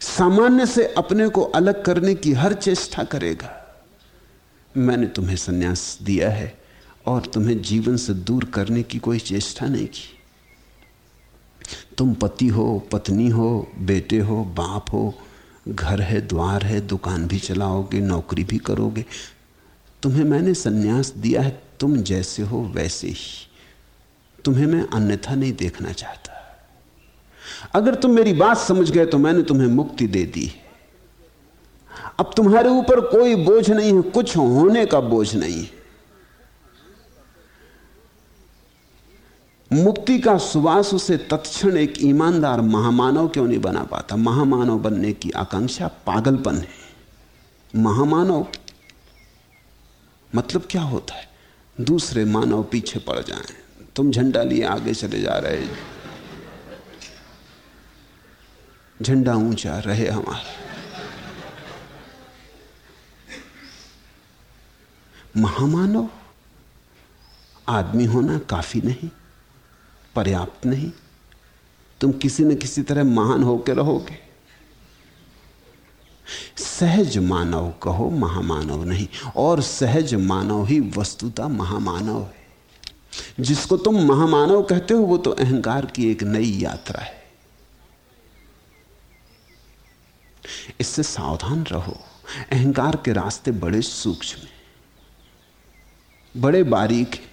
सामान्य से अपने को अलग करने की हर चेष्टा करेगा। मैंने तुम्हें सन्यास दिया है और तुम्हें जीवन से दूर करने की कोई चेष्टा नहीं की। तुम पति हो, पत्नी हो, बेटे हो, बाप हो, घर है, द्वार है, दुकान भी चलाओगे, नौकरी भी करोगे। तुम्हें मैंने सन्यास दिया है, तुम जैसे हो वैसे ही। तुम्हें मैं अन्यथा नहीं देखना चाहता। अगर तुम मेरी बात समझ गए तो मैंने तुम्हें मुक्ति दे दी। अब तुम्हारे ऊपर कोई बोझ नहीं है, कुछ होने का बोझ नहीं। है मुक्ति का सुवास उसे तत्क्षण एक ईमानदार महामानव क्यों नहीं बना पाता? महामानव बनने की आकांक्षा पागलपन है। महामानव मतलब क्या होता है? दूसरे मानव पीछे पड़ जाएँ। तुम झंडा लिए आगे चले जा रहे झंडा ऊँचा, रहे हमारा। महामानव, आदमी होना काफ़ी नहीं, पर्याप्त नहीं। तुम किसी न किसी तरह महान होकर रहोगे। सहज मानव कहो, महामानव नहीं। और सहज मानव ही वस्तुता महामानव है। जिसको तुम महामानव कहते हो, वो तो अहंकार की एक नई यात्रा है। इससे सावधान रहो। अहंकार के रास्ते बड़े सूक्ष्म बड़े बारीक हैं।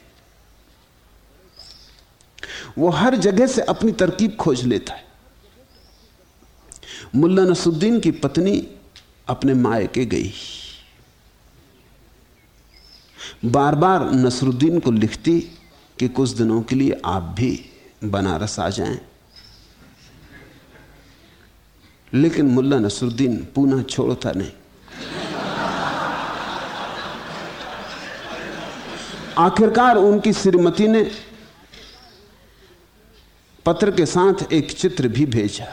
वो हर जगह से अपनी तरकीब खोज लेता है। मुल्ला नसुद्दीन की पत्नी अपने मायके गई। बार बार नसरुद्दीन को लिखती कि कुछ दिनों के लिए आप भी बनारस आ जाएँ। लेकिन मुल्ला नसरुद्दीन पूना छोड़ता नहीं। आखिरकार उनकी श्रीमती ने पत्र के साथ एक चित्र भी भेजा,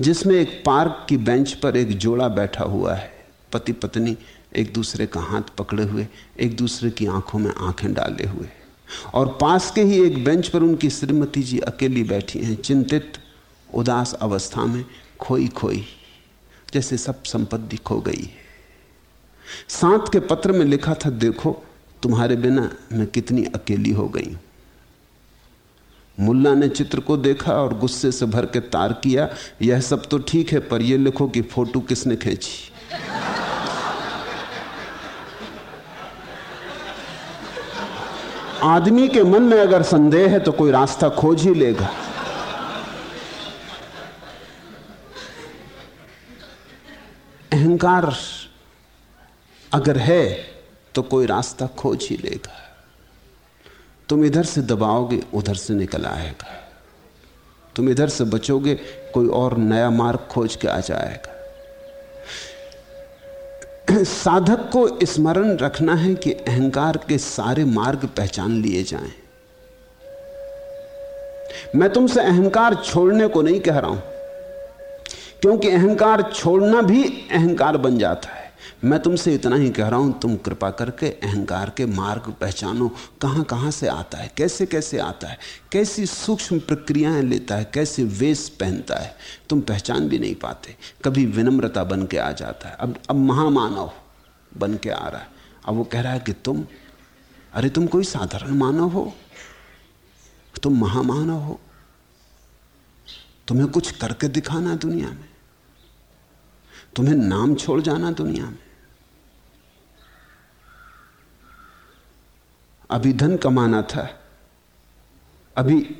जिसमें एक पार्क की बेंच पर एक जोड़ा बैठा हुआ है। पति पत्नी एक दूसरे का हाथ पकड़े हुए, एक दूसरे की आँखों में आँखें डाले हुए। और पास के ही एक बेंच पर उनकी श्रीमती जी अकेली बैठी हैं, चिंतित। उदास अवस्था में खोई खोई, जैसे सब संपत्ति खो गई है। साथ के पत्र में लिखा था, देखो, तुम्हारे बिना मैं कितनी अकेली हो गई मुल्ला ने चित्र को देखा और गुस्से से भर के तार किया, यह सब तो ठीक है, पर यह लिखो कि फ़ोटो किसने खींची? आदमी के मन में अगर संदेह है तो कोई रास्ता खोज ही लेगा। अहंकार अगर है तो कोई रास्ता खोज ही लेगा। तुम इधर से दबाओगे, उधर से निकल आएगा। तुम इधर से बचोगे, कोई और नया मार्ग खोज के आ जाएगा। साधक को स्मरण रखना है कि अहंकार के सारे मार्ग पहचान लिए जाएँ। मैं तुमसे अहंकार छोड़ने को नहीं कह रहा हूँ। क्योंकि अहंकार छोड़ना भी अहंकार बन जाता है। मैं तुमसे इतना ही कह रहा हूँ, तुम कृपा करके अहंकार के मार्ग पहचानो। कहाँ कहाँ से आता है? कैसे कैसे आता है? कैसी सूक्ष्म प्रक्रियाएँ लेता है? कैसे वेश पहनता है? तुम पहचान भी नहीं पाते। कभी विनम्रता बन के आ जाता है। अब अब महामानव बन के आ रहा है। अब वो कह रहा है कि तुम, अरे तुम कोई साधारण मानव हो? तुम महामानव हो? तुम्हें कुछ करके दिखाना दुनिया में? तुम्हें नाम छोड़ जाना दुनिया में। अभी धन कमाना था, अभी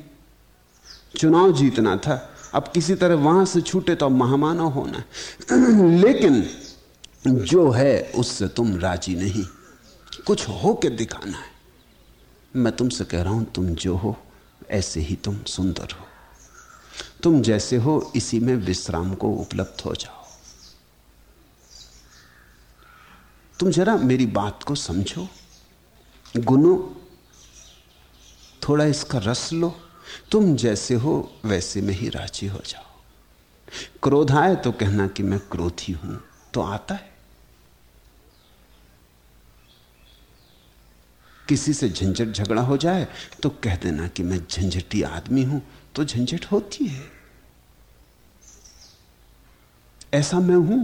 चुनाव जीतना था, अब किसी तरह वहाँ से छूटे तो महामानव होना *clears throat* लेकिन जो है उससे तुम राज़ी नहीं। कुछ हो के दिखाना है। मैं तुमसे कह रहा हूँ, तुम जो हो, ऐसे ही तुम सुंदर हो। तुम जैसे हो, इसी में विश्राम को उपलब्ध हो जाओ। तुम जरा मेरी बात को समझो। गुनो, थोड़ा इसका रस लो। तुम जैसे हो, वैसे में ही राज़ी हो जाओ। क्रोध आए तो कहना कि मैं क्रोधी हूँ तो आता है। किसी से झंझट झगड़ा हो जाए तो कह देना कि मैं झंझटी आदमी हूँ तो झंझट होती है। ऐसा मैं हूँ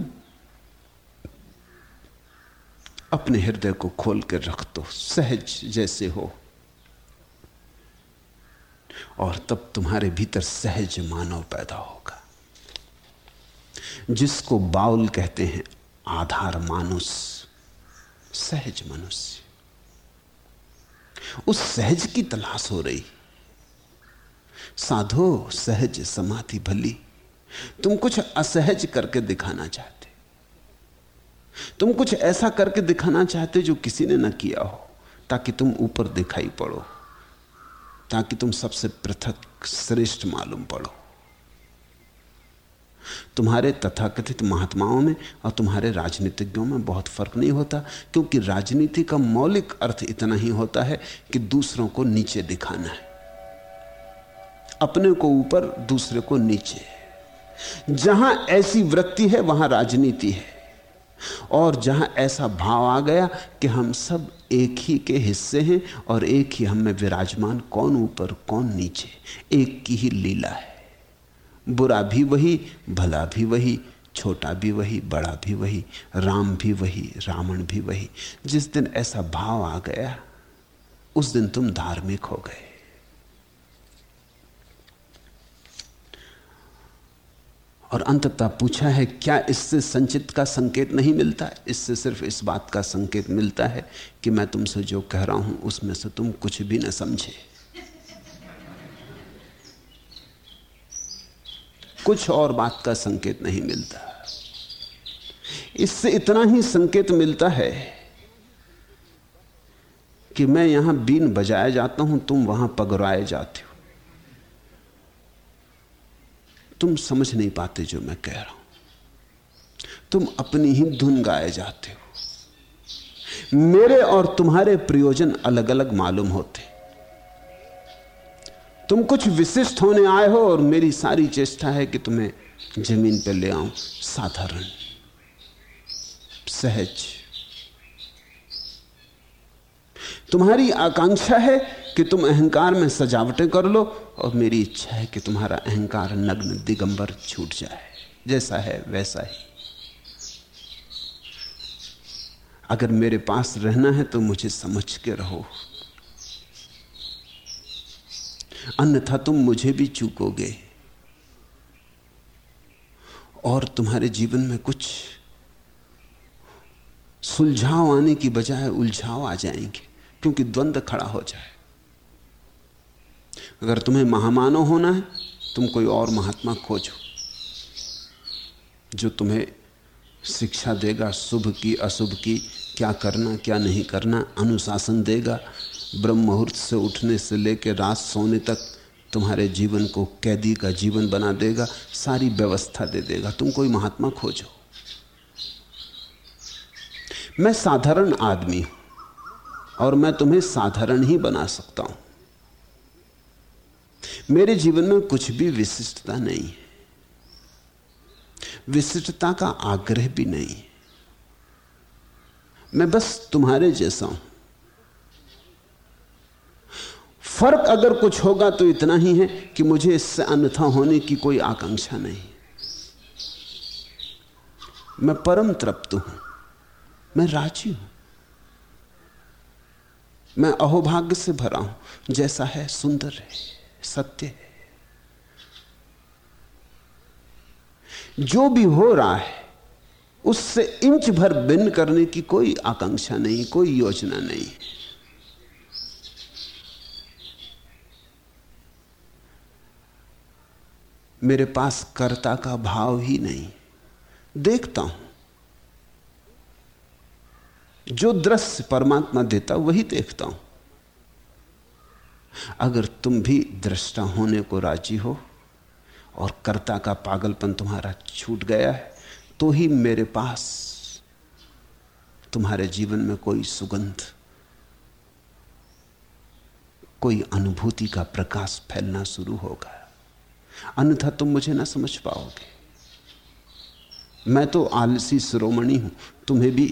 अपने हृदय को खोल कर रख दो, सहज जैसे हो। और तब तुम्हारे भीतर सहज मानव पैदा होगा। जिसको बाउल कहते हैं, आधार मानुष, सहज मनुष्य। उस सहज की तलाश हो रही। साधो, सहज समाधि भली। तुम कुछ असहज करके दिखाना चाहते तुम कुछ ऐसा करके दिखाना चाहते जो किसी ने ना किया हो, ताकि तुम ऊपर दिखाई पड़ो, ताकि तुम सबसे पृथक श्रेष्ठ मालूम पड़ो। तुम्हारे तथाकथित महात्माओं में और तुम्हारे राजनीतिज्ञों में बहुत फ़र्क नहीं होता, क्योंकि राजनीति का मौलिक अर्थ इतना ही होता है कि दूसरों को नीचे दिखाना है। अपने को ऊपर, दूसरे को नीचे। जहाँ ऐसी वृत्ति है, वहाँ राजनीति है। और जहाँ ऐसा भाव आ गया कि हम सब एक ही के हिस्से हैं और एक ही हम में विराजमान कौन ऊपर कौन नीचे, एक की ही लीला है। बुरा भी वही, भला भी वही, छोटा भी वही, बड़ा भी वही, राम भी वही, रावण भी वही। जिस दिन ऐसा भाव आ गया, उस दिन तुम धार्मिक हो गए। और अंततः पूछा है, क्या इससे संचित का संकेत नहीं मिलता? इससे सिर्फ़ इस बात का संकेत मिलता है कि मैं तुमसे जो कह रहा हूँ, उसमें से तुम कुछ भी न समझे। कुछ और बात का संकेत नहीं मिलता। इससे इतना ही संकेत मिलता है कि मैं यहाँ बीन बजाया जाता हूँ, तुम वहाँ पगराए जाते हो। तुम समझ नहीं पाते जो मैं कह रहा हूँ। तुम अपनी ही धुन गाए जाते हो। मेरे और तुम्हारे प्रयोजन अलग अलग मालूम होते। तुम कुछ विशिष्ट होने आए हो और मेरी सारी चेष्टा है कि तुम्हें ज़मीन पर ले आऊँ, साधारण, सहज। तुम्हारी आकांक्षा है कि तुम अहंकार में सजावटें कर लो, और मेरी इच्छा है कि तुम्हारा अहंकार नग्न दिगंबर छूट जाए। जैसा है, वैसा ही। अगर मेरे पास रहना है तो मुझे समझ के रहो। अन्यथा तुम मुझे भी चूकोगे। और तुम्हारे जीवन में कुछ सुलझाव आने की बजाय उलझाव आ जाएँगे। क्योंकि द्वंद्व खड़ा हो जाए। अगर तुम्हें महामानव होना है, तुम कोई और महात्मा खोजो जो तुम्हें शिक्षा देगा, शुभ की, अशुभ की, क्या करना, क्या नहीं करना, अनुशासन देगा, ब्रह्म मुहूर्त से उठने से लेकर रात सोने तक तुम्हारे जीवन को कैदी का जीवन बना देगा, सारी व्यवस्था दे देगा। तुम कोई महात्मा खोजो मैं साधारण आदमी हूँ। और मैं तुम्हें साधारण ही बना सकता हूँ। मेरे जीवन में कुछ भी विशिष्टता नहीं है। विशिष्टता का आग्रह भी नहीं है। मैं बस तुम्हारे जैसा हूँ। फ़र्क अगर कुछ होगा तो इतना ही है कि मुझे इससे अन्यथा होने की कोई आकांक्षा नहीं। मैं परम तृप्त हूँ। मैं राज़ी हूँ। मैं अहोभाग्य से भरा हूँ। जैसा है, सुंदर है, सत्य है। जो भी हो रहा है, उससे इंच भर भिन्न करने की कोई आकांक्षा नहीं, कोई योजना नहीं। मेरे पास कर्ता का भाव ही नहीं। देखता हूँ। जो दृश्य परमात्मा देता वही देखता हूँ। अगर तुम भी दृष्टा होने को राज़ी हो और कर्ता का पागलपन तुम्हारा छूट गया है तो ही मेरे पास तुम्हारे जीवन में कोई सुगंध, कोई अनुभूति का प्रकाश फैलना शुरू होगा। अन्यथा तुम मुझे ना समझ पाओगे। मैं तो आलसी श्रोमणी हूँ, तुम्हें भी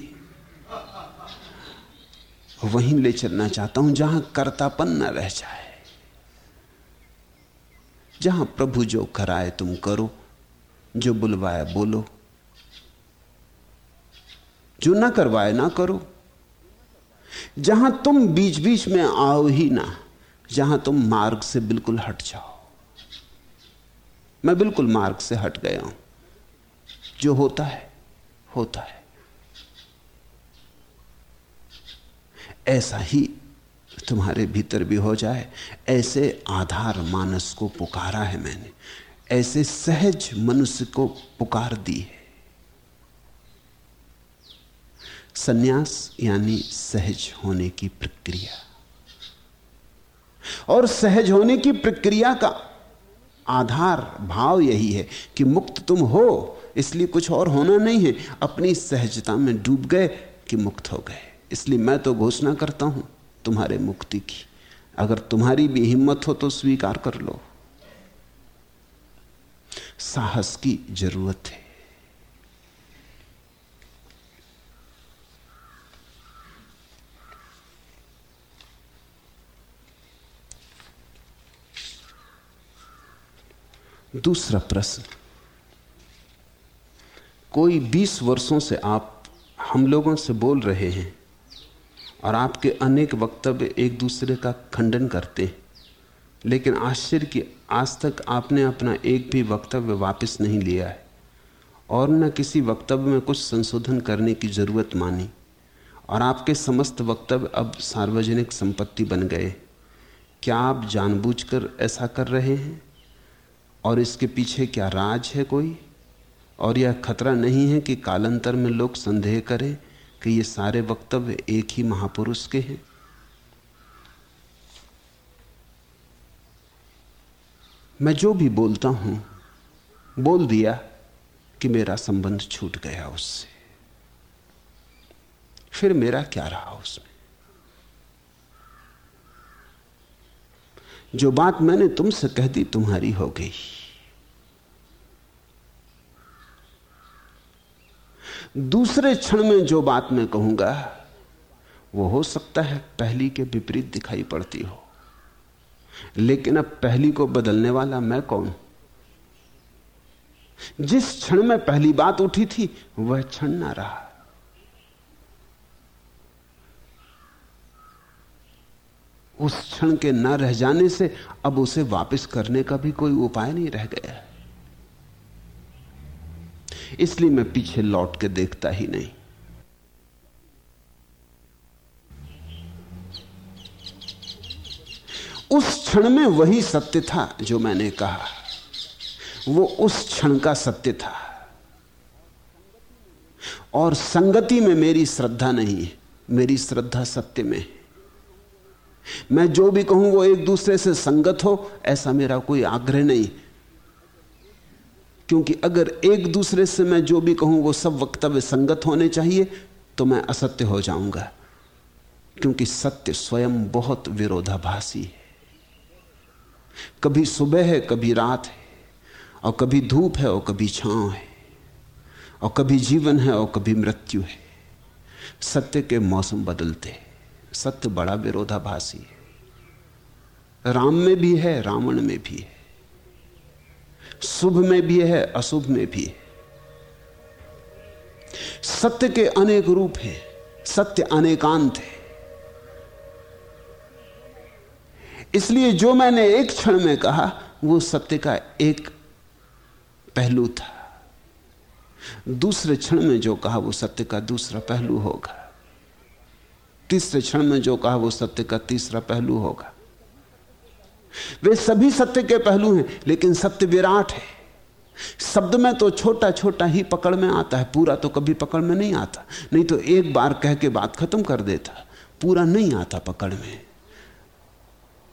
वहीं ले चलना चाहता हूँ, जहाँ कर्तापन न रह जाए। जहाँ प्रभु जो कराए तुम करो, जो बुलवाए बोलो। जो ना करवाए ना करो। जहाँ तुम बीच बीच में आओ ही ना, जहाँ तुम मार्ग से बिल्कुल हट जाओ। मैं बिल्कुल मार्ग से हट गया हूँ। जो होता है होता है। ऐसा ही तुम्हारे भीतर भी हो जाए। ऐसे आधार मानस को पुकारा है मैंने। ऐसे सहज मनुष्य को पुकार दी है। सन्यास यानी सहज होने की प्रक्रिया। और सहज होने की प्रक्रिया का आधार भाव यही है कि मुक्त तुम हो, इसलिए कुछ और होना नहीं है। अपनी सहजता में डूब गए कि मुक्त हो गए। इसलिए मैं तो घोषणा करता हूँ तुम्हारे मुक्ति की। अगर तुम्हारी भी हिम्मत हो तो स्वीकार कर लो। साहस की ज़रूरत है। दूसरा प्रश्न, कोई बीस वर्षों से आप हम लोगों से बोल रहे हैं और आपके अनेक वक्तव्य एक दूसरे का खंडन करते हैं। लेकिन आश्चर्य की आज तक आपने अपना एक भी वक्तव्य वापस नहीं लिया है और न किसी वक्तव्य में कुछ संशोधन करने की ज़रूरत मानी। और आपके समस्त वक्तव्य अब सार्वजनिक संपत्ति बन गए। क्या आप जानबूझकर ऐसा कर रहे हैं? और इसके पीछे क्या राज है कोई? और यह खतरा नहीं है कि कालांतर में लोग संदेह करें कि ये सारे वक्तव्य एक ही महापुरुष के हैं। मैं जो भी बोलता हूँ, बोल दिया कि मेरा संबंध छूट गया उससे। फिर मेरा क्या रहा उसमें? जो बात मैंने तुमसे कह दी, तुम्हारी हो गई। दूसरे क्षण में जो बात मैं कहूँगा, वो हो सकता है पहली के विपरीत दिखाई पड़ती हो। लेकिन अब पहली को बदलने वाला मैं कौन? जिस क्षण में पहली बात उठी थी, वह क्षण ना रहा। उस क्षण के न रह जाने से अब उसे वापस करने का भी कोई उपाय नहीं रह गया। इसलिए मैं पीछे लौट के देखता ही नहीं। उस क्षण में वही सत्य था जो मैंने कहा। वो उस क्षण का सत्य था। और संगति में मेरी श्रद्धा नहीं है, मेरी श्रद्धा सत्य में है। मैं जो भी कहूँ वो एक दूसरे से संगत हो, ऐसा मेरा कोई आग्रह नहीं। क्योंकि अगर एक दूसरे से मैं जो भी कहूँ, वो सब वक्तव्य संगत होने चाहिए तो मैं असत्य हो जाऊँगा। क्योंकि सत्य स्वयं बहुत विरोधाभासी है। कभी सुबह है, कभी रात है, और कभी धूप है, और कभी छांव है, और कभी जीवन है, और कभी मृत्यु है। सत्य के मौसम बदलते सत्य बड़ा विरोधाभासी है। राम में भी है, रावण में भी है। शुभ में भी है, अशुभ में भी है। सत्य के अनेक रूप हैं, सत्य अनेकांत है। इसलिए जो मैंने एक क्षण में कहा, वो सत्य का एक पहलू था। दूसरे क्षण में जो कहा, वो सत्य का दूसरा पहलू होगा। तीसरे क्षण में जो कहा, वो सत्य का तीसरा पहलू होगा। वे सभी सत्य के पहलू हैं, लेकिन सत्य विराट है। शब्द में तो छोटा छोटा ही पकड़ में आता है, पूरा तो कभी पकड़ में नहीं आता। नहीं तो एक बार कह के बात खत्म कर देता, पूरा नहीं आता पकड़ में।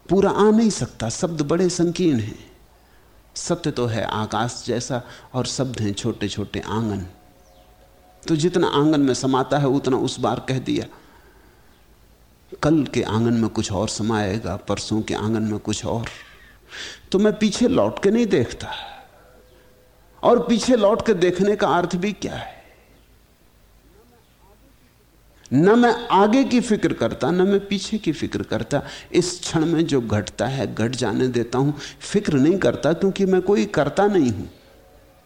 पूरा आ नहीं सकता, शब्द बड़े संकीर्ण हैं। सत्य तो है आकाश जैसा, और शब्द हैं छोटे छोटे आँगन। तो जितना आँगन में समाता है, उतना उस बार कह दिया कल के आँगन में कुछ और समाएगा परसों के आँगन में कुछ और। तो मैं पीछे लौट के नहीं देखता। और पीछे लौट के देखने का अर्थ भी क्या है? न मैं आगे की फ़िक्र करता, न मैं पीछे की फ़िक्र करता। इस क्षण में जो घटता है, घट जाने देता हूँ। फ़िक्र नहीं करता, क्योंकि मैं कोई करता नहीं हूँ।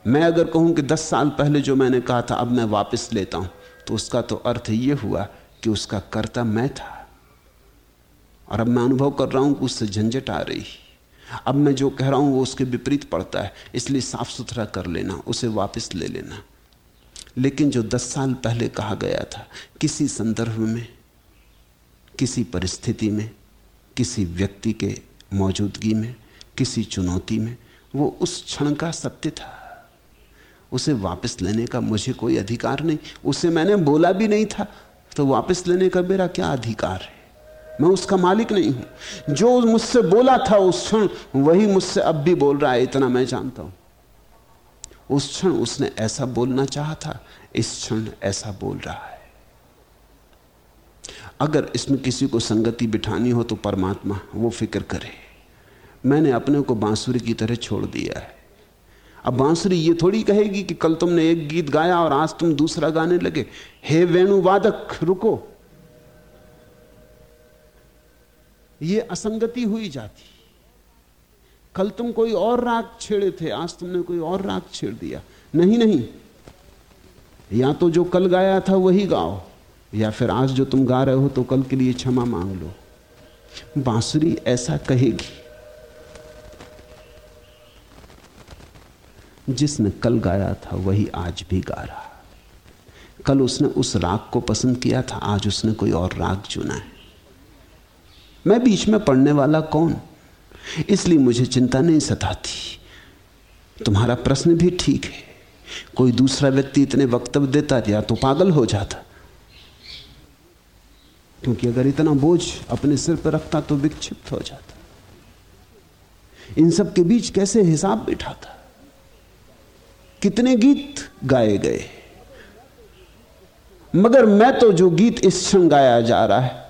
मैं अगर कहूँ कि दस साल पहले जो मैंने कहा था, अब मैं वापस लेता हूँ तो उसका तो अर्थ यह हुआ कि उसका कर्ता मैं था। और अब मैं अनुभव कर रहा हूँ कि उससे झंझट आ रही अब मैं जो कह रहा हूँ वो उसके विपरीत पड़ता है, इसलिए साफ़ सुथरा कर लेना, उसे वापस ले लेना। लेकिन जो दस साल पहले कहा गया था, किसी संदर्भ में, किसी परिस्थिति में, किसी व्यक्ति के मौजूदगी में, किसी चुनौती में, वो उस क्षण का सत्य था। उसे वापस लेने का मुझे कोई अधिकार नहीं। उसे मैंने बोला भी नहीं था तो वापस लेने का मेरा क्या अधिकार है? मैं उसका मालिक नहीं हूँ। जो मुझसे बोला था उस क्षण, वही मुझसे अब भी बोल रहा है, इतना मैं जानता हूँ। उस क्षण उसने ऐसा बोलना चाहा था, इस क्षण ऐसा बोल रहा है। अगर इसमें किसी को संगति बिठानी हो तो परमात्मा वो फ़िक्र करे। मैंने अपने को बांसुरी की तरह छोड़ दिया है। अब बांसुरी ये थोड़ी कहेगी कि कल तुमने एक गीत गाया और आज तुम दूसरा गाने लगे। हे वेणुवादक, रुको। ये असंगति हुई जाती। कल तुम कोई और राग छेड़े थे, आज तुमने कोई और राग छेड़ दिया। नहीं नहीं। या तो जो कल गाया था वही गाओ, या फिर आज जो तुम गा रहे हो तो कल के लिए क्षमा मांग लो। बांसुरी ऐसा कहेगी, जिसने कल गाया था वही आज भी गा रहा। कल उसने उस राग को पसंद किया था, आज उसने कोई और राग चुना है। मैं बीच में पढ़ने वाला कौन? इसलिए मुझे चिंता नहीं सताती। तुम्हारा प्रश्न भी ठीक है। कोई दूसरा व्यक्ति इतने वक्तव्य देता, या तो पागल हो जाता। क्योंकि अगर इतना बोझ अपने सिर पर रखता तो विक्षिप्त हो जाता। इन सब के बीच कैसे हिसाब बिठाता? कितने गीत गाए गए? मगर मैं तो जो गीत इस क्षण गाया जा रहा है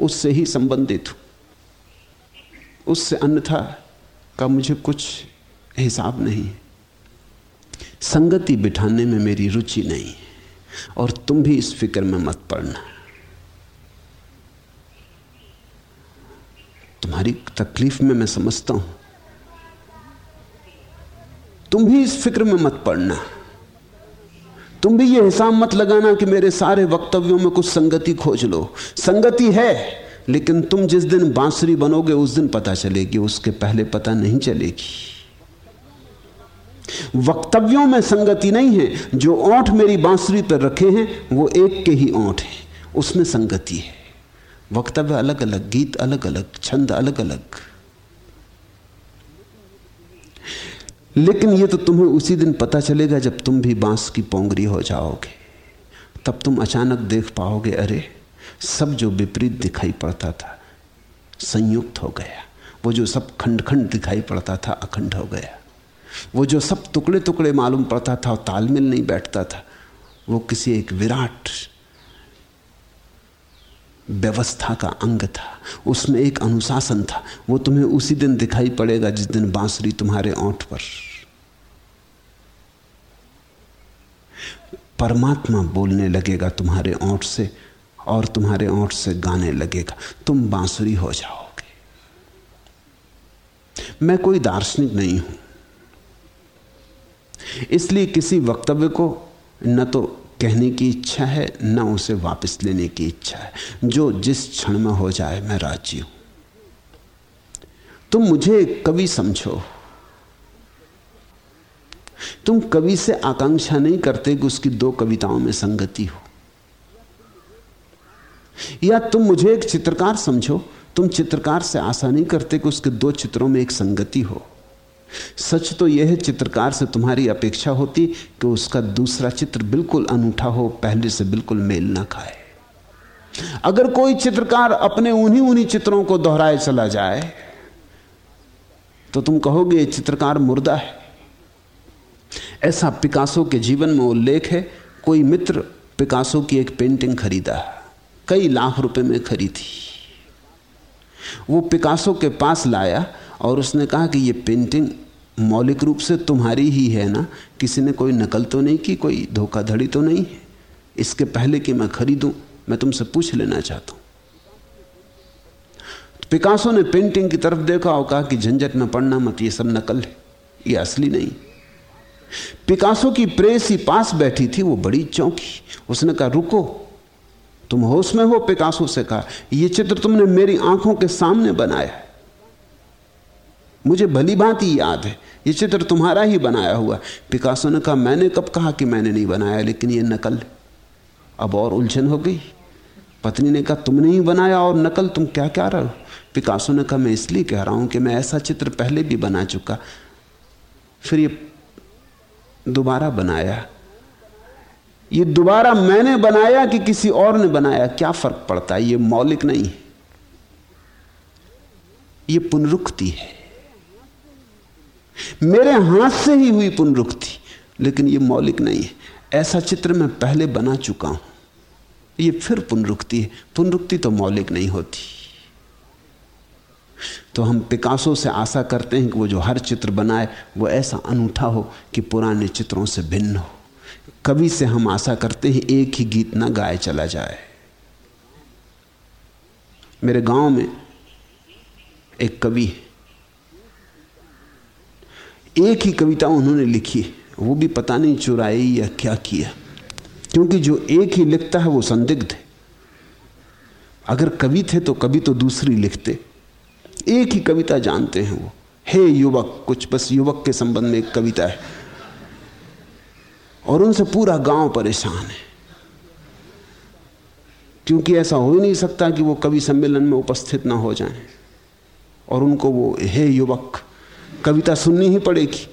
उससे ही संबंधित हूँ। उससे अन्यथा का मुझे कुछ हिसाब नहीं संगति बिठाने में मेरी रुचि नहीं है और तुम भी इस फ़िक्र में मत पड़ना। तुम्हारी तकलीफ़ में मैं समझता हूँ। तुम भी इस फ़िक्र में मत पड़ना। तुम भी ये हिसाब मत लगाना कि मेरे सारे वक्तव्यों में कुछ संगति खोज लो। संगति है, लेकिन तुम जिस दिन बांसुरी बनोगे, उस दिन पता चलेगी, उसके पहले पता नहीं चलेगी। वक्तव्यों में संगति नहीं है, जो ओंठ मेरी बांसुरी पर रखे हैं, वो एक के ही ओंठ है। उसमें संगति है। वक्तव्य अलग अलग गीत अलग अलग छंद अलग अलग लेकिन ये तो तुम्हें उसी दिन पता चलेगा जब तुम भी बाँस की पोंगरी हो जाओगे। तब तुम अचानक देख पाओगे, अरे, सब जो विपरीत दिखाई पड़ता था, संयुक्त हो गया। वो जो सब खंड खंड दिखाई पड़ता था, अखंड हो गया। वो जो सब टुकड़े टुकड़े मालूम पड़ता था और तालमेल नहीं बैठता था, वो किसी एक विराट व्यवस्था का अंग था, उसमें एक अनुशासन था। वो तुम्हें उसी दिन दिखाई पड़ेगा जिस दिन बांसुरी तुम्हारे ओंठ पर। परमात्मा बोलने लगेगा तुम्हारे ओंठ से और तुम्हारे ओंठ से गाने लगेगा। तुम बांसुरी हो जाओगे। मैं कोई दार्शनिक नहीं हूँ। इसलिए किसी वक्तव्य को न तो कहने की इच्छा है, न उसे वापस लेने की इच्छा है। जो जिस क्षण में हो जाए, मैं राज़ी हूँ। तुम मुझे कवि समझो। तुम कवि से आकांक्षा नहीं करते कि उसकी दो कविताओं में संगति हो। या तुम मुझे एक चित्रकार समझो। तुम चित्रकार से आशा नहीं करते कि उसके दो चित्रों में एक संगति हो। सच तो यह है, चित्रकार से तुम्हारी अपेक्षा होती कि उसका दूसरा चित्र बिल्कुल अनूठा हो, पहले से बिल्कुल मेल ना खाए। अगर कोई चित्रकार अपने उन्हीं उन्हीं चित्रों को दोहराए चला जाए तो तुम कहोगे चित्रकार मुर्दा है। ऐसा पिकासो के जीवन में उल्लेख है, कोई मित्र पिकासो की एक पेंटिंग खरीदा, कई लाख रुपए में खरीदी। वो पिकासो के पास लाया और उसने कहा कि ये पेंटिंग मौलिक रूप से तुम्हारी ही है ना? किसी ने कोई नकल तो नहीं की? कोई धोखाधड़ी तो नहीं है? इसके पहले कि मैं खरीदूं, मैं तुमसे पूछ लेना चाहता हूँ। तो पिकासो ने पेंटिंग की तरफ़ देखा और कहा कि झंझट में पड़ना मत, ये सब नकल है, ये असली नहीं। पिकासो की प्रेस ही पास बैठी थी, वो बड़ी चौंकी। उसने कहा, रुको, तुम होश में हो? पिकासो से कहा यह चित्र तुमने मेरी आँखों के सामने बनाया मुझे भली भांति याद है। ये चित्र तुम्हारा ही बनाया हुआ। पिकासो ने कहा, मैंने कब कहा कि मैंने नहीं बनाया, लेकिन ये नकल अब और उलझन हो गई। पत्नी ने कहा, तुमने ही बनाया और नकल, तुम क्या क्या रहे हो? पिकासो ने कहा, मैं इसलिए कह रहा हूँ कि मैं ऐसा चित्र पहले भी बना चुका। फिर ये दोबारा बनाया। ये दोबारा मैंने बनाया कि किसी और ने बनाया? क्या फ़र्क पड़ता है? ये मौलिक नहीं है। ये पुनरुक्ति है। मेरे हाथ से ही हुई पुनरुक्ति, लेकिन ये मौलिक नहीं है। ऐसा चित्र मैं पहले बना चुका हूँ। ये फिर पुनरुक्ति है। पुनरुक्ति तो मौलिक नहीं होती। तो हम पिकासो से आशा करते हैं कि वो जो हर चित्र बनाए, वो ऐसा अनूठा हो कि पुराने चित्रों से भिन्न हो। कवि से हम आशा करते हैं एक ही गीत ना गाए चला जाए। मेरे गाँव में एक कवि है। एक ही कविता उन्होंने लिखी वो भी पता नहीं चुराई या क्या किया। क्योंकि जो एक ही लिखता है, वो संदिग्ध है। अगर कवि थे तो कभी तो दूसरी लिखते। एक ही कविता जानते हैं वो। हे युवक, कुछ बस युवक के संबंध में एक कविता है। और उनसे पूरा गाँव परेशान है। क्योंकि ऐसा हो ही नहीं सकता कि वो कवि सम्मेलन में उपस्थित ना हो जाएँ। और उनको वो, हे युवक कविता सुननी ही पड़ेगी।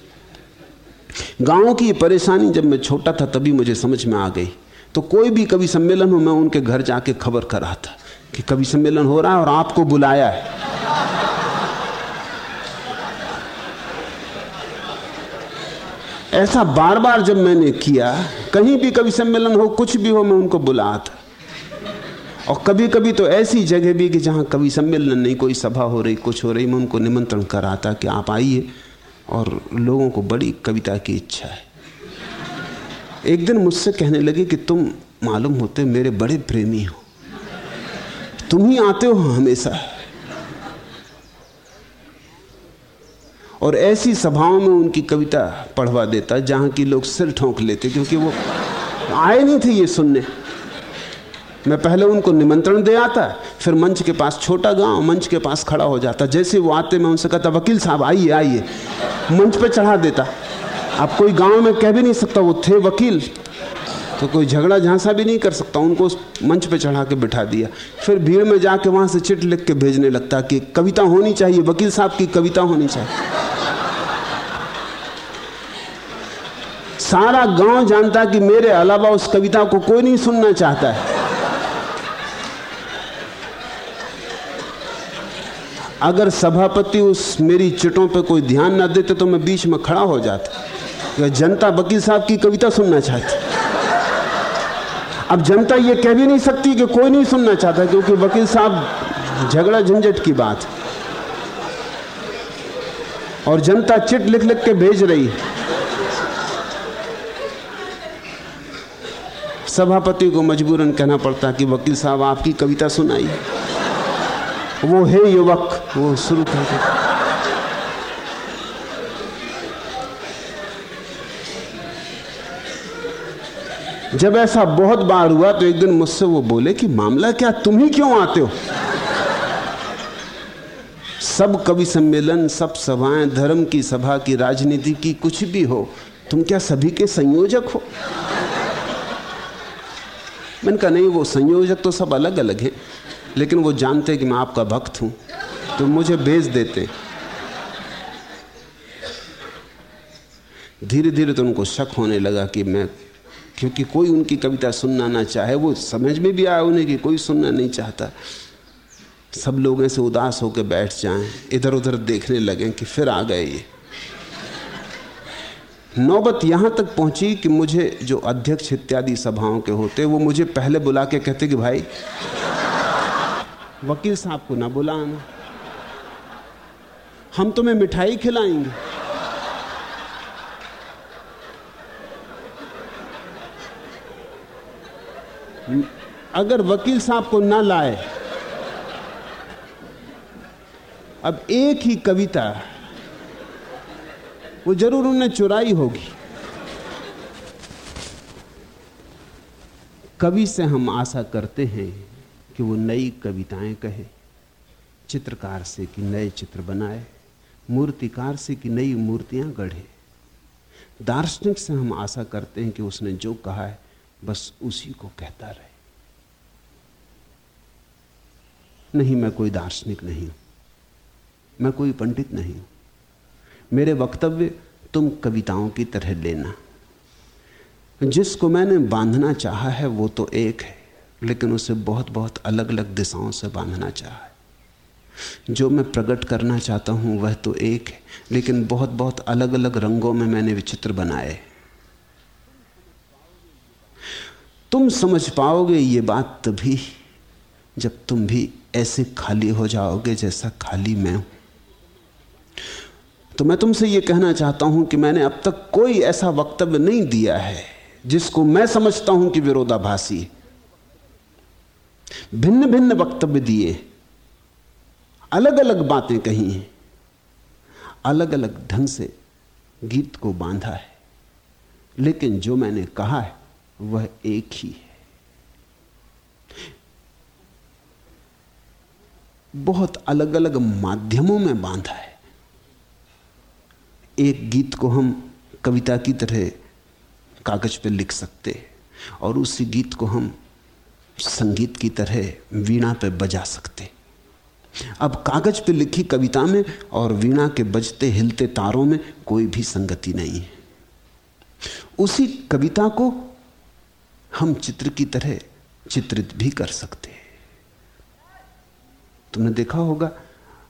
गाँव की परेशानी जब मैं छोटा था तभी मुझे समझ में आ गई। तो कोई भी कवि सम्मेलन हो, मैं उनके घर जाके खबर कर रहा था कि कवि सम्मेलन हो रहा है और आपको बुलाया है। ऐसा बार बार जब मैंने किया, कहीं भी कवि सम्मेलन हो, कुछ भी हो, मैं उनको बुलाया था और कभी कभी तो ऐसी जगह भी कि जहाँ कवि सम्मेलन नहीं, कोई सभा हो रही, कुछ हो रही, मैं उनको निमंत्रण कराता कि आप आइए। और लोगों को बड़ी कविता की इच्छा है। एक दिन मुझसे कहने लगे कि तुम मालूम होते मेरे बड़े प्रेमी हो। तुम ही आते हो हमेशा। और ऐसी सभाओं में उनकी कविता पढ़वा देता जहाँ की लोग सिर ठोंक लेते क्योंकि वो आए नहीं थे ये सुनने। मैं पहले उनको निमंत्रण दे आता, फिर मंच के पास छोटा गाँव, मंच के पास खड़ा हो जाता। जैसे वो आते, मैं उनसे कहता, वकील साहब, आइए आइए। मंच पे चढ़ा देता। अब कोई गाँव में कह भी नहीं सकता, वो थे वकील। तो कोई झगड़ा झांसा भी नहीं कर सकता, उनको उस मंच पे चढ़ा के बिठा दिया। फिर भीड़ में जाके वहाँ से चिट लिख के भेजने लगता कि कविता होनी चाहिए, वकील साहब की कविता होनी चाहिए। सारा गाँव जानता कि मेरे अलावा उस कविता को कोई नहीं सुनना चाहता है। अगर सभापति उस मेरी चिटों पे कोई ध्यान ना देते तो मैं बीच में खड़ा हो जाता। जनता वकील साहब की कविता सुनना चाहती। अब जनता ये कह भी नहीं सकती कि कोई नहीं सुनना चाहता क्योंकि वकील साहब झगड़ा झंझट की बात। और जनता चिट लिख लिख के भेज रही। सभापति को मजबूरन कहना पड़ता कि वकील साहब आपकी कविता सुनाई वो है युवक। वो शुरू कर जब ऐसा बहुत बार हुआ तो एक दिन मुझसे वो बोले कि, मामला क्या, तुम ही क्यों आते हो? सब कवि सम्मेलन, सब सभाएँ, धर्म की सभा की, राजनीति की, कुछ भी हो, तुम क्या सभी के संयोजक हो? मैंने कहा, नहीं, वो संयोजक तो सब अलग अलग हैं। लेकिन वो जानते कि मैं आपका भक्त हूँ तो मुझे भेज देते। धीरे धीरे तो उनको शक होने लगा कि मैं, क्योंकि कोई उनकी कविता सुनना ना चाहे, वो समझ में भी आया उन्हें कि कोई सुनना नहीं चाहता। सब लोग ऐसे उदास होकर बैठ जाएँ इधर उधर देखने लगे कि फिर आ गए ये। नौबत यहाँ तक पहुँची कि मुझे जो अध्यक्ष इत्यादि सभाओं के होते, वो मुझे पहले बुला के कहते कि, भाई वकील साहब को ना बुलाना। हम तुम्हें मिठाई खिलाएँगे। अगर वकील साहब को ना लाए, अब एक ही कविता, वो ज़रूर उन्हें चुराई होगी। कवि से हम आशा करते हैं कि वो नई कविताएँ कहे, चित्रकार से कि नए चित्र बनाए, मूर्तिकार से कि नई मूर्तियाँ गढ़े। दार्शनिक से हम आशा करते हैं कि उसने जो कहा है, बस उसी को कहता रहे। नहीं, मैं कोई दार्शनिक नहीं हूँ। मैं कोई पंडित नहीं हूँ। मेरे वक्तव्य तुम कविताओं की तरह लेना। जिसको मैंने बांधना चाहा है, वो तो एक है। लेकिन उसे बहुत बहुत अलग अलग दिशाओं से बांधना चाहा है। जो मैं प्रकट करना चाहता हूँ, वह तो एक है, लेकिन बहुत बहुत अलग अलग रंगों में मैंने विचित्र बनाए तुम समझ पाओगे ये बात तभी जब तुम भी ऐसे खाली हो जाओगे जैसा खाली मैं हूँ। तो मैं तुमसे यह कहना चाहता हूँ कि मैंने अब तक कोई ऐसा वक्तव्य नहीं दिया है जिसको मैं समझता हूँ कि विरोधाभासी भिन्न भिन्न वक्तव्य दिए। अलग अलग बातें कही हैं। अलग अलग ढंग से गीत को बांधा है। लेकिन जो मैंने कहा है, वह एक ही है। बहुत अलग अलग माध्यमों में बांधा है। एक गीत को हम कविता की तरह कागज़ पर लिख सकते हैं और उसी गीत को हम संगीत की तरह वीणा पे बजा सकते। अब कागज़ पे लिखी कविता में और वीणा के बजते हिलते तारों में कोई भी संगति नहीं है। उसी कविता को हम चित्र की तरह चित्रित भी कर सकते हैं। तुमने देखा होगा,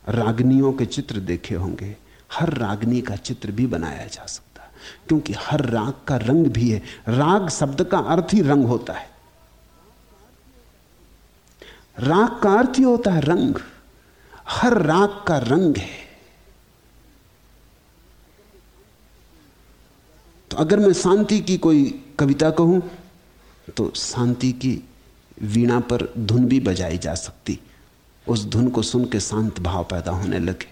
रागनियों के चित्र देखे होंगे। हर रागनी का चित्र भी बनाया जा सकता क्योंकि हर राग का रंग भी है। राग शब्द का अर्थ ही रंग होता है। राग का अर्थ ही होता है रंग। हर राग का रंग है। तो अगर मैं शांति की कोई कविता कहूँ तो शांति की वीणा पर धुन भी बजाई जा सकती। उस धुन को सुन के शांत भाव पैदा होने लगे।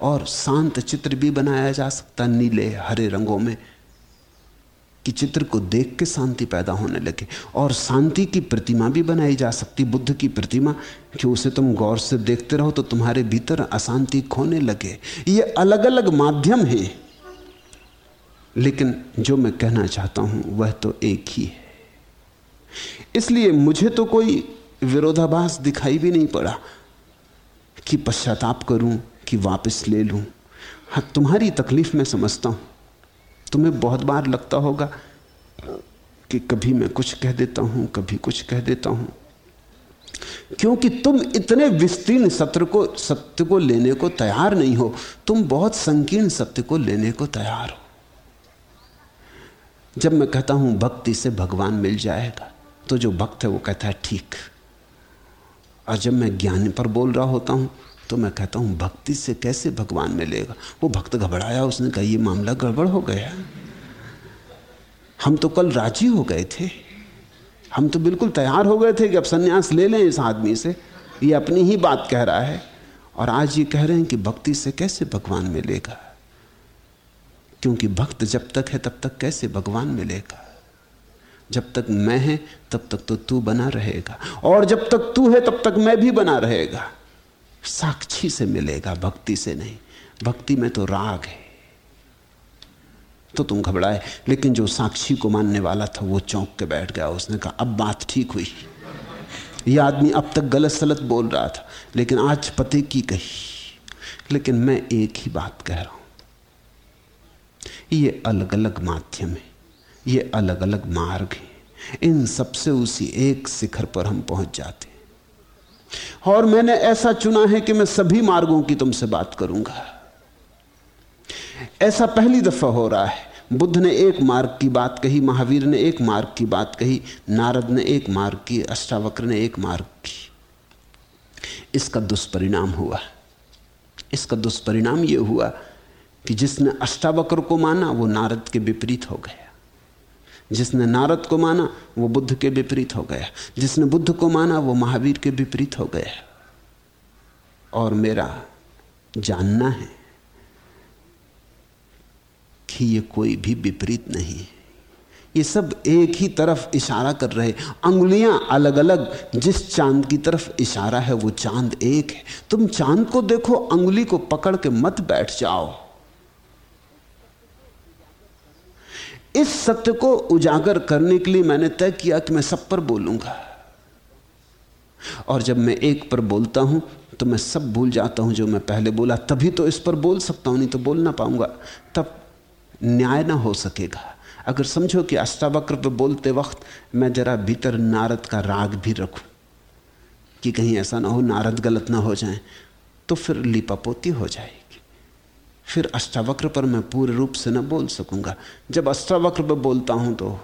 और शांत चित्र भी बनाया जा सकता, नीले, हरे रंगों में। कि चित्र को देख के शांति पैदा होने लगे। और शांति की प्रतिमा भी बनाई जा सकती, बुद्ध की प्रतिमा। कि उसे तुम गौर से देखते रहो तो तुम्हारे भीतर अशांति खोने लगे। ये अलग अलग माध्यम है। लेकिन जो मैं कहना चाहता हूँ, वह तो एक ही है। इसलिए मुझे तो कोई विरोधाभास दिखाई भी नहीं पड़ा कि पश्चाताप करूँ कि वापस ले लूँ। हाँ तुम्हारी तकलीफ़ में समझता हूँ। तुम्हें बहुत बार लगता होगा कि कभी मैं कुछ कह देता हूँ, कभी कुछ कह देता हूँ। क्योंकि तुम इतने विस्तीर्ण सत्र को, सत्य को लेने को तैयार नहीं हो, तुम बहुत संकीर्ण सत्य को लेने को तैयार हो। जब मैं कहता हूँ, भक्ति से भगवान मिल जाएगा तो जो भक्त है वो कहता है, ठीक। और जब मैं ज्ञान पर बोल रहा होता हूँ तो मैं कहता हूँ, भक्ति से कैसे भगवान मिलेगा? वो भक्त घबराया, उसने कहा, ये मामला गड़बड़ हो गया हम तो कल राज़ी हो गए थे। हम तो बिल्कुल तैयार हो गए थे कि अब सन्यास ले लें इस आदमी से। ये अपनी ही बात कह रहा है। और आज ये कह रहे हैं कि भक्ति से कैसे भगवान मिलेगा? क्योंकि भक्त जब तक है, तब तक कैसे भगवान मिलेगा? जब तक मैं है, तब तक तो तू बना रहेगा। और जब तक तू है, तब तक मैं भी बना रहेगा। साक्षी से मिलेगा, भक्ति से नहीं। भक्ति में तो राग है। तो तुम घबराए। लेकिन जो साक्षी को मानने वाला था, वो चौंक के बैठ गया। उसने कहा, अब बात ठीक हुई। ये आदमी अब तक गलत सलत बोल रहा था, लेकिन आज पते की कही। लेकिन मैं एक ही बात कह रहा हूँ। ये अलग अलग माध्यम है। ये अलग अलग मार्ग है। इन सबसे उसी एक शिखर पर हम पहुँच जाते और मैंने ऐसा चुना है कि मैं सभी मार्गों की तुमसे बात करूँगा। ऐसा पहली दफ़ा हो रहा है। बुद्ध ने एक मार्ग की बात कही, महावीर ने एक मार्ग की बात कही, नारद ने एक मार्ग की, अष्टावक्र ने एक मार्ग की। इसका दुष्परिणाम हुआ। इसका दुष्परिणाम यह हुआ कि जिसने अष्टावक्र को माना, वो नारद के विपरीत हो गया जिसने नारद को माना, वो बुद्ध के विपरीत हो गया। जिसने बुद्ध को माना, वो महावीर के विपरीत हो गया। और मेरा जानना है कि ये कोई भी विपरीत नहीं है। ये सब एक ही तरफ़ इशारा कर रहे अंगुलियाँ अलग अलग जिस चाँद की तरफ़ इशारा है, वो चाँद एक है। तुम चाँद को देखो, अंगुली को पकड़ के मत बैठ जाओ। इस सत्य को उजागर करने के लिए मैंने तय किया कि मैं सब पर बोलूँगा। और जब मैं एक पर बोलता हूँ तो मैं सब भूल जाता हूँ जो मैं पहले बोला। तभी तो इस पर बोल सकता हूँ, नहीं तो बोल ना पाऊँगा। तब न्याय ना हो सकेगा। अगर समझो कि अष्टावक्र पर बोलते वक्त मैं जरा भीतर नारद का राग भी रखूँ, कि कहीं ऐसा ना हो नारद गलत ना हो जाए तो फिर लिपापोती हो जाएगी। फिर अष्टावक्र पर मैं पूरे रूप से न बोल सकूँगा। जब अष्टावक्र पर बोलता हूँ तो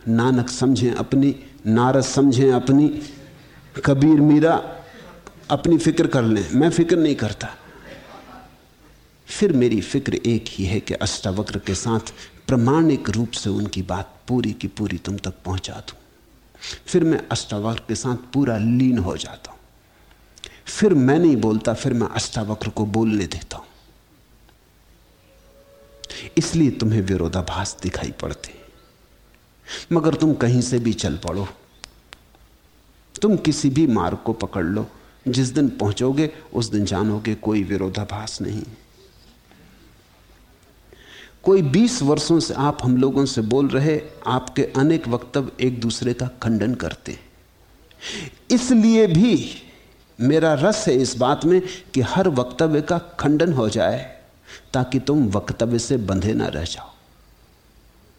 नानक समझें अपनी, नारद समझें अपनी, कबीर, मीरा अपनी फ़िक्र कर लें। मैं फ़िक्र नहीं करता। फिर मेरी फ़िक्र एक ही है कि अष्टावक्र के साथ प्रमाणिक रूप से उनकी बात पूरी की पूरी तुम तक पहुँचा दूँ। फिर मैं अष्टावक्र के साथ पूरा लीन हो जाता हूँ। फिर मैं नहीं बोलता, फिर मैं अष्टावक्र को बोलने देता हूँ। इसलिए तुम्हें विरोधाभास दिखाई पड़ते मगर तुम कहीं से भी चल पड़ो। तुम किसी भी मार्ग को पकड़ लो। जिस दिन पहुंचोगे, उस दिन जानोगे कोई विरोधाभास नहीं। कोई बीस वर्षों से आप हम लोगों से बोल रहे, आपके अनेक वक्तव्य एक दूसरे का खंडन करते इसलिए भी मेरा रस है इस बात में कि हर वक्तव्य का खंडन हो जाए, ताकि तुम वक्तव्य से बंधे ना रह जाओ।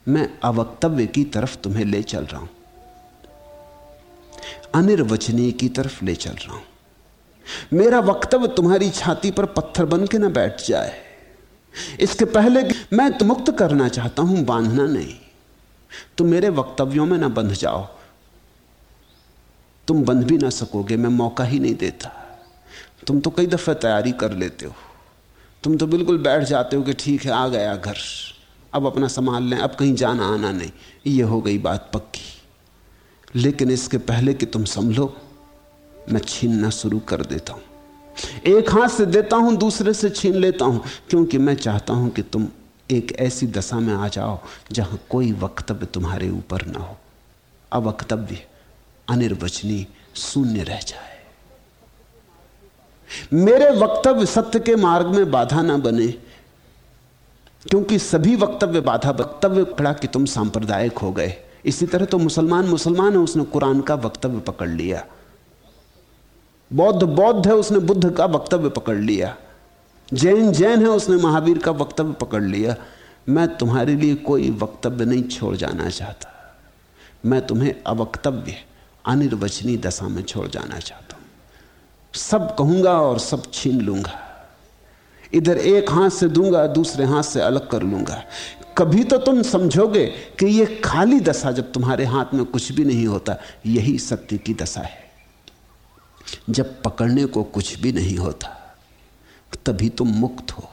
मैं अवक्तव्य की तरफ़ तुम्हें ले चल रहा हूँ। अनिर्वचनीय की तरफ़ ले चल रहा हूँ। मेरा वक्तव्य तुम्हारी छाती पर पत्थर बन के ना बैठ जाए। इसके पहले मैं मुक्त करना चाहता हूँ, बांधना नहीं। तुम मेरे वक्तव्यों में ना बंध जाओ। तुम बंध भी ना सकोगे, मैं मौका ही नहीं देता। तुम तो कई दफे तैयारी कर लेते हो। तुम तो बिल्कुल बैठ जाते हो कि ठीक है, आ गया घर। अब अपना संभाल लें, अब कहीं जाना आना नहीं। ये हो गई बात पक्की। लेकिन इसके पहले कि तुम संभलो, मैं छीनना शुरू कर देता हूँ। एक हाथ से देता हूँ, दूसरे से छीन लेता हूँ, क्योंकि मैं चाहता हूँ कि तुम एक ऐसी दशा में आ जाओ, जहाँ कोई वक्तव्य तुम्हारे ऊपर ना हो। अवक्तव्य। अनिर्वचनीय शून्य रह जाए। मेरे वक्तव्य सत्य के मार्ग में बाधा ना बने, क्योंकि सभी वक्तव्य बाधा, वक्तव्य पड़ा कि तुम सांप्रदायिक हो गए। इसी तरह तो मुसलमान मुसलमान है, उसने कुरान का वक्तव्य पकड़ लिया। बौद्ध बौद्ध है, उसने बुद्ध का वक्तव्य पकड़ लिया। जैन जैन है, उसने महावीर का वक्तव्य पकड़ लिया। मैं तुम्हारे लिए कोई वक्तव्य नहीं छोड़ जाना चाहता। मैं तुम्हें अवक्तव्य अनिर्वचनीय दशा में छोड़ जाना चाहता हूँ। सब कहूँगा और सब छीन लूँगा। इधर एक हाथ से दूँगा, दूसरे हाथ से अलग कर लूँगा। कभी तो तुम समझोगे कि यह खाली दशा जब तुम्हारे हाथ में कुछ भी नहीं होता, यही सत्य की दशा है। जब पकड़ने को कुछ भी नहीं होता, तभी तुम मुक्त हो,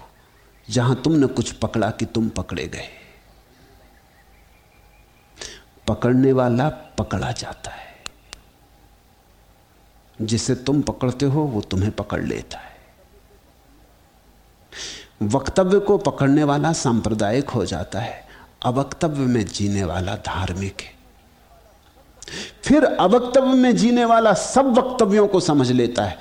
जहाँ तुमने कुछ पकड़ा कि तुम पकड़े गए। पकड़ने वाला पकड़ा जाता है। जिसे तुम पकड़ते हो, वो तुम्हें पकड़ लेता है। वक्तव्य को पकड़ने वाला सांप्रदायिक हो जाता है। अवक्तव्य में जीने वाला धार्मिक है। फिर अवक्तव्य में जीने वाला सब वक्तव्यों को समझ लेता है।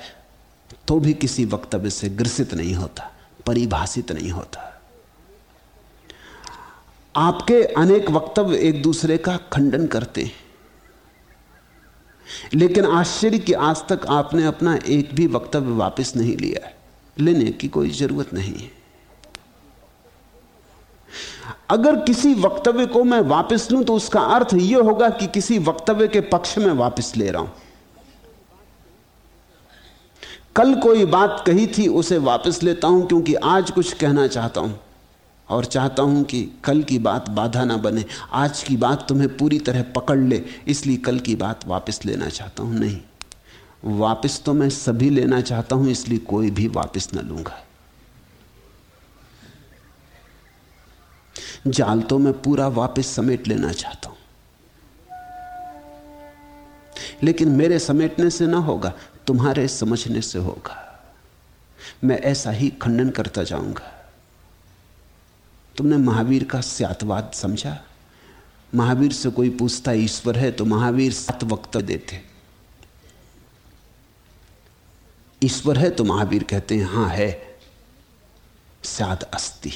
तो भी किसी वक्तव्य से ग्रसित नहीं होता, परिभाषित नहीं होता। आपके अनेक वक्तव्य एक दूसरे का खंडन करते हैं। लेकिन आश्चर्य कि आज तक आपने अपना एक भी वक्तव्य वापस नहीं लिया है। लेने की कोई ज़रूरत नहीं है। अगर किसी वक्तव्य को मैं वापस लूँ तो उसका अर्थ यह होगा कि किसी वक्तव्य के पक्ष में वापस ले रहा हूँ। कल कोई बात कही थी, उसे वापस लेता हूँ, क्योंकि आज कुछ कहना चाहता हूँ। और चाहता हूँ कि कल की बात बाधा ना बने। आज की बात तुम्हें पूरी तरह पकड़ ले, इसलिए कल की बात वापस लेना चाहता हूँ। नहीं, वापस तो मैं सभी लेना चाहता हूँ, इसलिए कोई भी वापस ना लूँगा। जाल तो मैं पूरा वापस समेट लेना चाहता हूँ। लेकिन मेरे समेटने से ना होगा, तुम्हारे समझने से होगा। मैं ऐसा ही खंडन करता जाऊँगा। तुमने महावीर का स्यातवाद समझा? महावीर से कोई पूछता, ईश्वर है तो महावीर सात वक्त देते। ईश्वर है तो महावीर कहते हैं, हाँ है, सात अस्थि।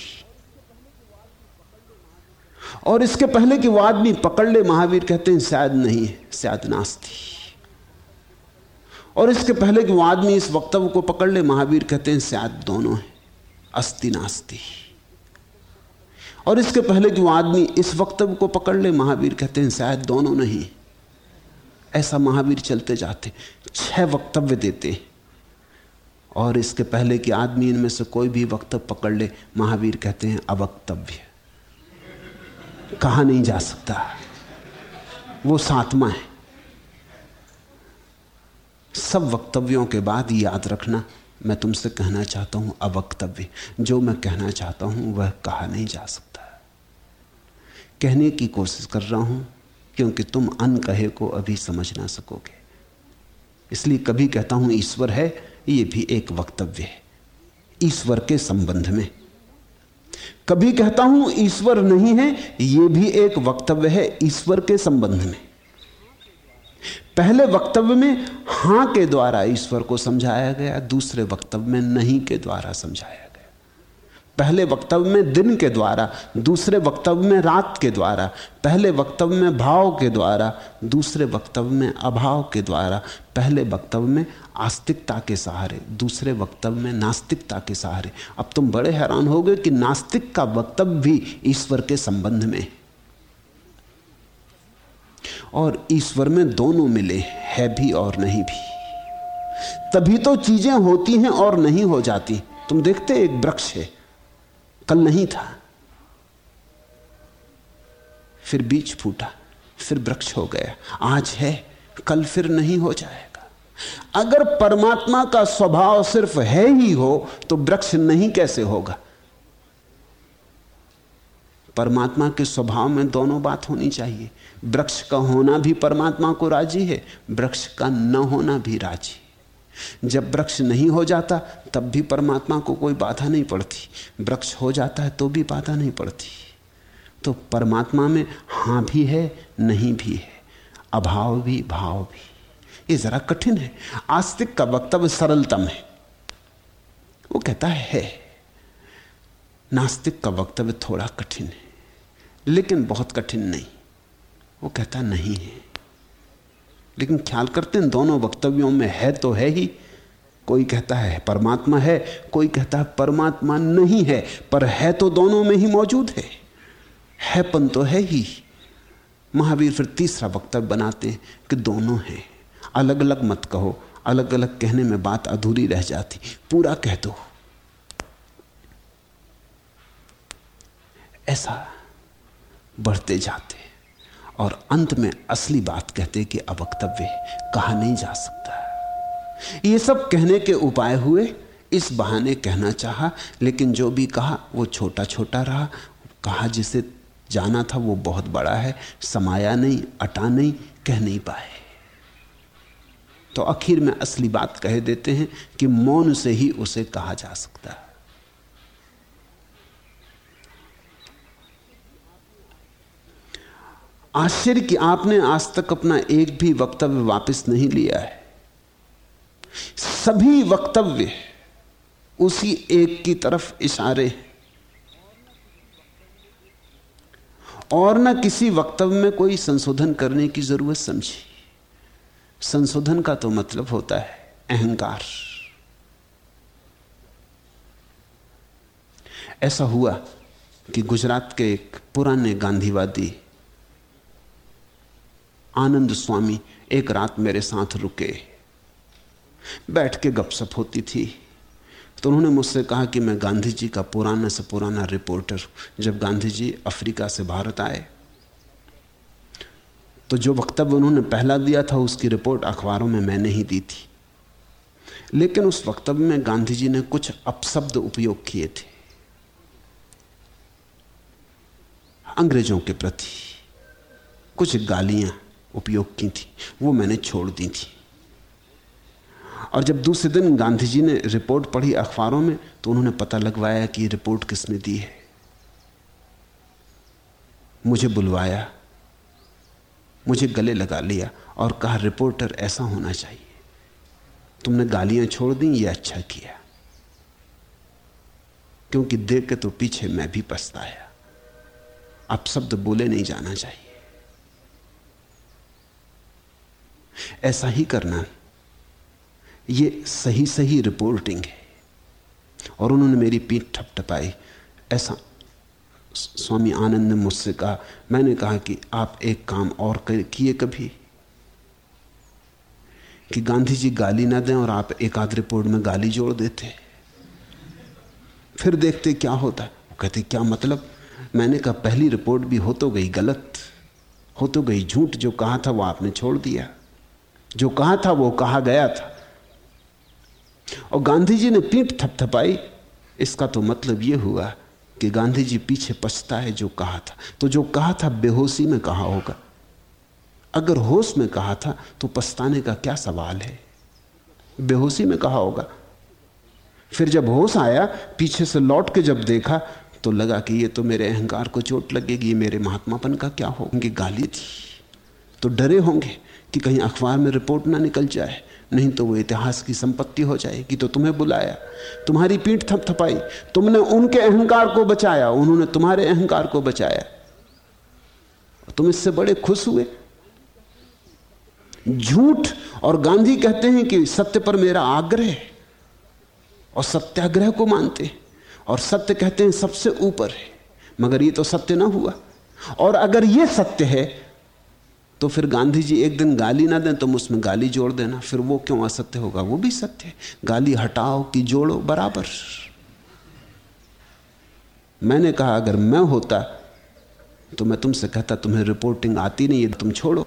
और इसके पहले कि वो आदमी पकड़ ले, महावीर कहते हैं, शायद नहीं है, शायद नास्ती। और इसके पहले कि वो आदमी इस वक्तव्य को पकड़ ले, महावीर कहते हैं, शायद दोनों है, अस्थि नास्ती। और इसके पहले वो आदमी इस वक्तव्य को पकड़ ले, महावीर कहते हैं, शायद दोनों नहीं। ऐसा महावीर चलते जाते, छह वक्तव्य देते और इसके पहले कि आदमी इनमें से कोई भी वक्तव्य पकड़ ले, महावीर कहते हैं, अवक्तव्य। कहा नहीं जा सकता। वो सातवा है। सब वक्तव्यों के बाद याद रखना, मैं तुमसे कहना चाहता हूँ, अवक्तव्य। जो मैं कहना चाहता हूँ, वह कहा नहीं जा सकता। कहने की कोशिश कर रहा हूँ, क्योंकि तुम अन कहे को अभी समझ ना सकोगे। इसलिए कभी कहता हूँ, ईश्वर है यह भी एक वक्तव्य है, ईश्वर के संबंध में। कभी कहता हूँ, ईश्वर नहीं है यह भी एक वक्तव्य है, ईश्वर के संबंध में। पहले वक्तव्य में हाँ के द्वारा ईश्वर को समझाया गया, दूसरे वक्तव्य में नहीं के द्वारा समझाया गया पहले वक्तव्य में दिन के द्वारा, दूसरे वक्तव्य में रात के द्वारा, पहले वक्तव्य में भाव के द्वारा, दूसरे वक्तव्य में अभाव के द्वारा, पहले वक्तव्य में आस्तिकता के सहारे, दूसरे वक्तव्य में नास्तिकता के सहारे। अब तुम बड़े हैरान हो गए कि नास्तिक का वक्तव्य भी ईश्वर के संबंध में और ईश्वर में दोनों मिले है भी और नहीं भी। तभी तो चीज़ें होती हैं और नहीं हो जाती। तुम देखते एक वृक्ष है। कल नहीं था। फिर बीज फूटा, फिर वृक्ष हो गया। आज है, कल फिर नहीं हो जाएगा। अगर परमात्मा का स्वभाव सिर्फ़ है ही हो तो वृक्ष नहीं कैसे होगा? परमात्मा के स्वभाव में दोनों बात होनी चाहिए। वृक्ष का होना भी परमात्मा को राज़ी है, वृक्ष का न होना भी राज़ी। जब वृक्ष नहीं हो जाता तब भी परमात्मा को कोई बाधा नहीं पड़ती। वृक्ष हो जाता है तो भी बाधा नहीं पड़ती। तो परमात्मा में हाँ भी है नहीं भी है अभाव भी भाव भी। ये जरा कठिन है। आस्तिक का वक्तव्य सरलतम है। वो कहता है, है। नास्तिक का वक्तव्य थोड़ा कठिन है लेकिन बहुत कठिन नहीं। वो कहता नहीं है। लेकिन ख्याल करते हैं, दोनों वक्तव्यों में है तो है ही। कोई कहता है परमात्मा है, कोई कहता है परमात्मा नहीं है, पर है तो दोनों में ही मौजूद है। हैपन तो है ही। महावीर फिर तीसरा वक्तव्य बनाते हैं कि दोनों हैं। अलग अलग मत कहो अलग अलग कहने में बात अधूरी रह जाती। पूरा कह दो। ऐसा बढ़ते जाते और अंत में असली बात कहते कि अवक्तव्य कहा नहीं जा सकता। ये सब कहने के उपाय हुए, इस बहाने कहना चाहा, लेकिन जो भी कहा, वो छोटा छोटा रहा। कहा जिसे जाना था, वो बहुत बड़ा है, समाया नहीं, अटा नहीं, कह नहीं पाए। तो आखिर में असली बात कह देते हैं कि मौन से ही उसे कहा जा सकता। है आश्चर्य कि आपने आज तक अपना एक भी वक्तव्य वापस नहीं लिया है। सभी वक्तव्य उसी एक की तरफ़ इशारे हैं। और न किसी वक्तव्य में कोई संशोधन करने की ज़रूरत समझी। संशोधन का तो मतलब होता है अहंकार। ऐसा हुआ कि गुजरात के एक पुराने गांधीवादी आनंद स्वामी एक रात मेरे साथ रुके। बैठ के गपशप होती थी। तो उन्होंने मुझसे कहा कि मैं गांधी जी का पुराना से पुराना रिपोर्टर जब गांधी जी अफ्रीका से भारत आए। तो जो वक्तव्य उन्होंने पहला दिया था, उसकी रिपोर्ट अखबारों में मैंने ही दी थी। लेकिन उस वक्तव्य में गांधी जी ने कुछ अपशब्द उपयोग किए थे। अंग्रेज़ों के प्रति कुछ गालियाँ। उपयोग की थी, वो मैंने छोड़ दी थी। और जब दूसरे दिन गांधी जी ने रिपोर्ट पढ़ी अखबारों में तो उन्होंने पता लगवाया कि रिपोर्ट किसने दी है। मुझे बुलवाया, मुझे गले लगा लिया और कहा, रिपोर्टर, ऐसा होना चाहिए। तुमने गालियाँ छोड़ दी, ये अच्छा किया। क्योंकि देख के तो पीछे मैं भी पछताया। अब शब्द बोले नहीं जाना चाहिए। ऐसा ही करना। ये सही सही रिपोर्टिंग है। और उन्होंने मेरी पीठ ठपठपाई। ऐसा स्वामी आनंद ने मुझसे कहा, मैंने कहा कि आप एक काम और किए कभी? कि गांधी जी गाली ना दें और आप एक आध रिपोर्ट में गाली जोड़ देते। फिर देखते क्या होता। वो कहते, क्या मतलब? मैंने कहा, पहली रिपोर्ट भी हो तो गई गलत, हो तो गई झूठ जो कहा था वो आपने छोड़ दिया। जो कहा था वो कहा गया था। और गांधी जी ने पीठ थपथपाई। इसका तो मतलब यह हुआ कि गांधी जी पीछे पछता है जो कहा था। तो जो कहा था बेहोशी में कहा होगा। अगर होश में कहा था तो पछताने का क्या सवाल है? बेहोशी में कहा होगा। फिर जब होश आया, पीछे से लौट के जब देखा तो लगा कि ये तो मेरे अहंकार को चोट लगेगी मेरे महात्मापन का क्या हो उनकी गाली थी। तो डरे होंगे। कि कहीं अखबार में रिपोर्ट ना निकल जाए, नहीं तो वो इतिहास की संपत्ति हो जाएगी। तो तुम्हें बुलाया, तुम्हारी पीठ थपथपाई तुमने उनके अहंकार को बचाया, उन्होंने तुम्हारे अहंकार को बचाया। तुम इससे बड़े खुश हुए। झूठ, और गांधी कहते हैं कि सत्य पर मेरा आग्रह, और सत्याग्रह को मानते हैं और सत्य कहते हैं सबसे ऊपर है। मगर ये तो सत्य ना हुआ। और अगर ये सत्य है तो फिर गांधी जी एक दिन गाली ना दें तुम उसमें गाली जोड़ देना। फिर वो क्यों असत्य होगा? वो भी सत्य है। गाली हटाओ कि जोड़ो, बराबर। मैंने कहा, अगर मैं होता तो मैं तुमसे कहता, तुम्हें रिपोर्टिंग आती नहीं है, तुम छोड़ो।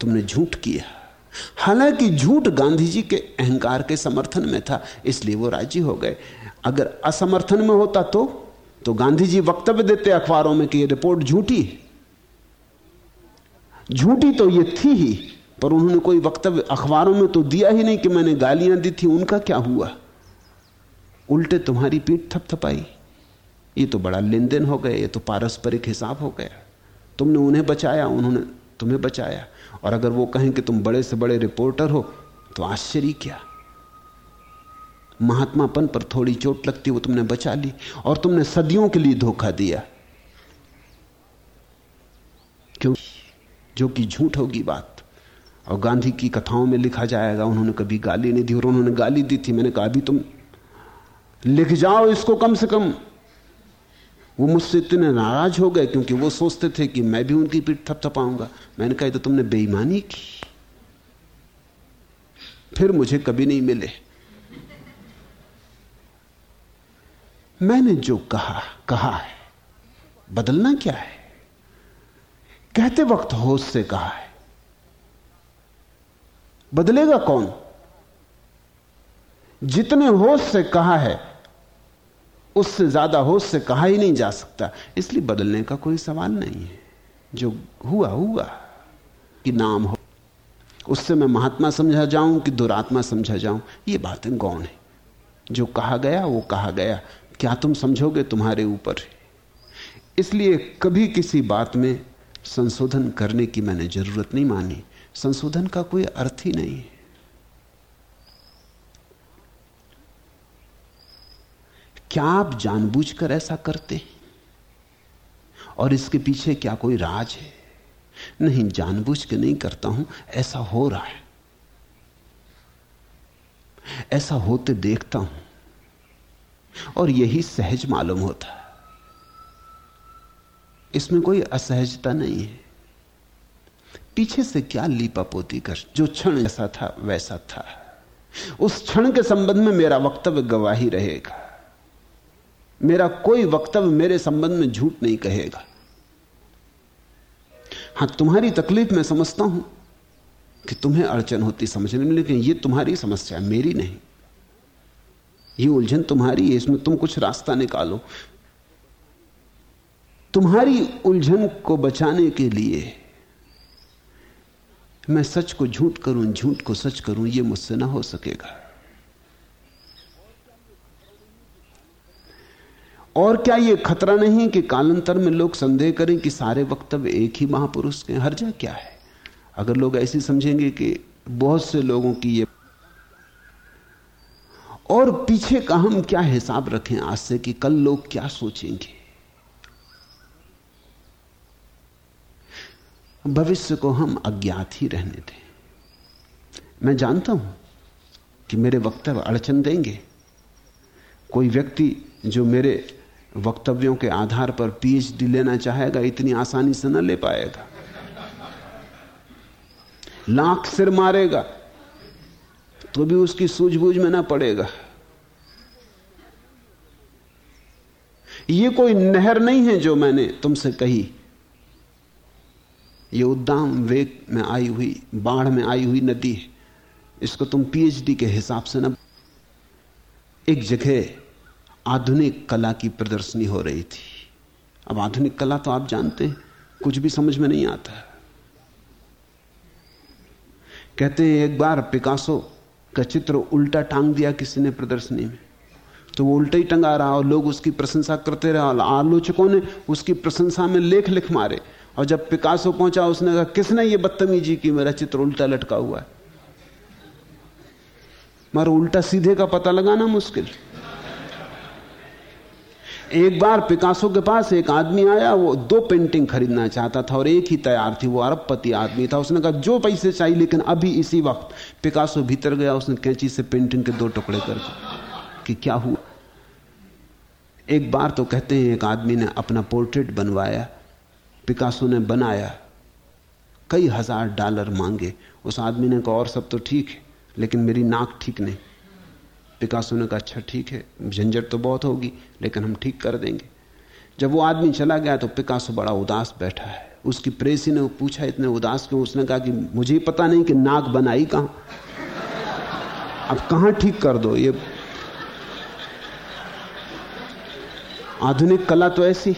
तुमने झूठ किया। हालाँकि झूठ गांधी जी के अहंकार के समर्थन में था, इसलिए वो राज़ी हो गए। अगर असमर्थन में होता तो तो गांधी जी वक्तव्य देते अखबारों में कि यह रिपोर्ट झूठी है। झूठी तो ये थी ही, पर उन्होंने कोई वक्तव्य अखबारों में तो दिया ही नहीं कि मैंने गालियाँ दी थी, उनका क्या हुआ? उल्टे तुम्हारी पीठ थपथपाई। ये तो बड़ा लेन देन हो गया, ये तो पारस्परिक हिसाब हो गया। तुमने उन्हें बचाया, उन्होंने तुम्हें बचाया। और अगर वो कहें कि तुम बड़े से बड़े रिपोर्टर हो तो आश्चर्य क्या? महात्मापन पर थोड़ी चोट लगती, वो तुमने बचा ली, और तुमने सदियों के लिए धोखा दिया। क्यों? जो कि झूठ होगी बात। और गांधी की कथाओं में लिखा जाएगा, उन्होंने कभी गाली नहीं दी और उन्होंने गाली दी थी। मैंने कहा, अभी तुम लिख जाओ इसको कम से कम। वो मुझसे इतने नाराज़ हो गए क्योंकि वो सोचते थे कि मैं भी उनकी पीठ थपथपाऊँगा मैंने कहा तो तुमने बेईमानी की। फिर मुझे कभी नहीं मिले। मैंने जो कहा कहा है, बदलना क्या है? कहते वक्त होश से कहा है। बदलेगा कौन? जितने होश से कहा है, उससे ज़्यादा होश से कहा ही नहीं जा सकता। इसलिए बदलने का कोई सवाल नहीं है। जो हुआ हुआ। कि नाम हो। उससे मैं महात्मा समझा जाऊँ कि दुरात्मा समझा जाऊँ, ये बातें गौण है। जो कहा गया, वो कहा गया। क्या तुम समझोगे तुम्हारे ऊपर? इसलिए कभी किसी बात में संशोधन करने की मैंने ज़रूरत नहीं मानी। संशोधन का कोई अर्थ ही नहीं है। क्या आप जानबूझकर ऐसा करते हैं? और इसके पीछे क्या कोई राज है? नहीं जानबूझ के नहीं करता हूँ। ऐसा हो रहा है। ऐसा होते देखता हूँ। और यही सहज मालूम होता है। इसमें कोई असहजता नहीं है। पीछे से क्या लीपा पोती कर जो क्षण ऐसा था, वैसा था। उस क्षण के संबंध में मेरा वक्तव्य गवाही रहेगा। मेरा कोई वक्तव्य मेरे संबंध में झूठ नहीं कहेगा। हाँ, तुम्हारी तकलीफ़ मैं समझता हूँ कि तुम्हें अड़चन होती समझने में, लेकिन यह तुम्हारी समस्या मेरी नहीं। ये उलझन तुम्हारी है, इसमें तुम कुछ रास्ता निकालो। तुम्हारी उलझन को बचाने के लिए मैं सच को झूठ करूँ, झूठ को सच करूँ यह मुझसे ना हो सकेगा। और क्या यह खतरा नहीं कि कालांतर में लोग संदेह करें कि सारे वक्तव्य एक ही महापुरुष के हर जगह क्या है? अगर लोग ऐसे समझेंगे कि बहुत से लोगों की ये और पीछे का हम क्या हिसाब रखें आज से कि कल लोग क्या सोचेंगे? भविष्य को हम अज्ञात ही रहने दें। मैं जानता हूँ कि मेरे वक्तव्य अड़चन देंगे। कोई व्यक्ति जो मेरे वक्तव्यों के आधार पर पीएचडी लेना चाहेगा, इतनी आसानी से न ले पाएगा। लाख सिर मारेगा तो भी उसकी सूझबूझ में ना पड़ेगा। ये कोई नहर नहीं है जो मैंने तुमसे कही। ये उद्दाम वेग में आई हुई, बाढ़ में आई हुई नदी है। इसको तुम पीएचडी के हिसाब से ना एक जगह आधुनिक कला की प्रदर्शनी हो रही थी। अब आधुनिक कला तो आप जानते हैं, कुछ भी समझ में नहीं आता। कहते हैं, एक बार पिकासो का चित्र उल्टा टांग दिया किसी ने प्रदर्शनी में। तो वो उल्टा ही टंगा रहा और लोग उसकी प्रशंसा करते रहे और आलोचकों ने उसकी प्रशंसा में लेख लिख मारे। और जब पिकासो पहुँचा, उसने कहा, किसने ये बदतमीजी की? मेरा चित्र उल्टा लटका हुआ है। मगर उल्टा सीधे का पता लगाना मुश्किल। एक बार पिकासो के पास एक आदमी आया, वो दो पेंटिंग खरीदना चाहता था और एक ही तैयार थी, वो अरबपति आदमी था। उसने कहा, जो पैसे चाहिए, लेकिन अभी इसी वक्त पिकासो भीतर गया, उसने कैंची से पेंटिंग के दो टुकड़े कर कि क्या हुआ? एक बार तो कहते हैं, एक आदमी ने अपना पोर्ट्रेट बनवाया। पिकासो ने बनाया। कई हज़ार डॉलर मांगे। उस आदमी ने कहा, और सब तो ठीक है, लेकिन मेरी नाक ठीक नहीं। पिकासो ने कहा अच्छा ठीक है, झंझट तो बहुत होगी, लेकिन हम ठीक कर देंगे। जब वो आदमी चला गया तो पिकासो बड़ा उदास बैठा है। उसकी प्रेसी ने पूछा, इतने उदास क्यों? उसने कहा कि, मुझे पता नहीं कि नाक बनाई कहाँ। अब कहाँ ठीक कर दो ये? आधुनिक कला तो ऐसी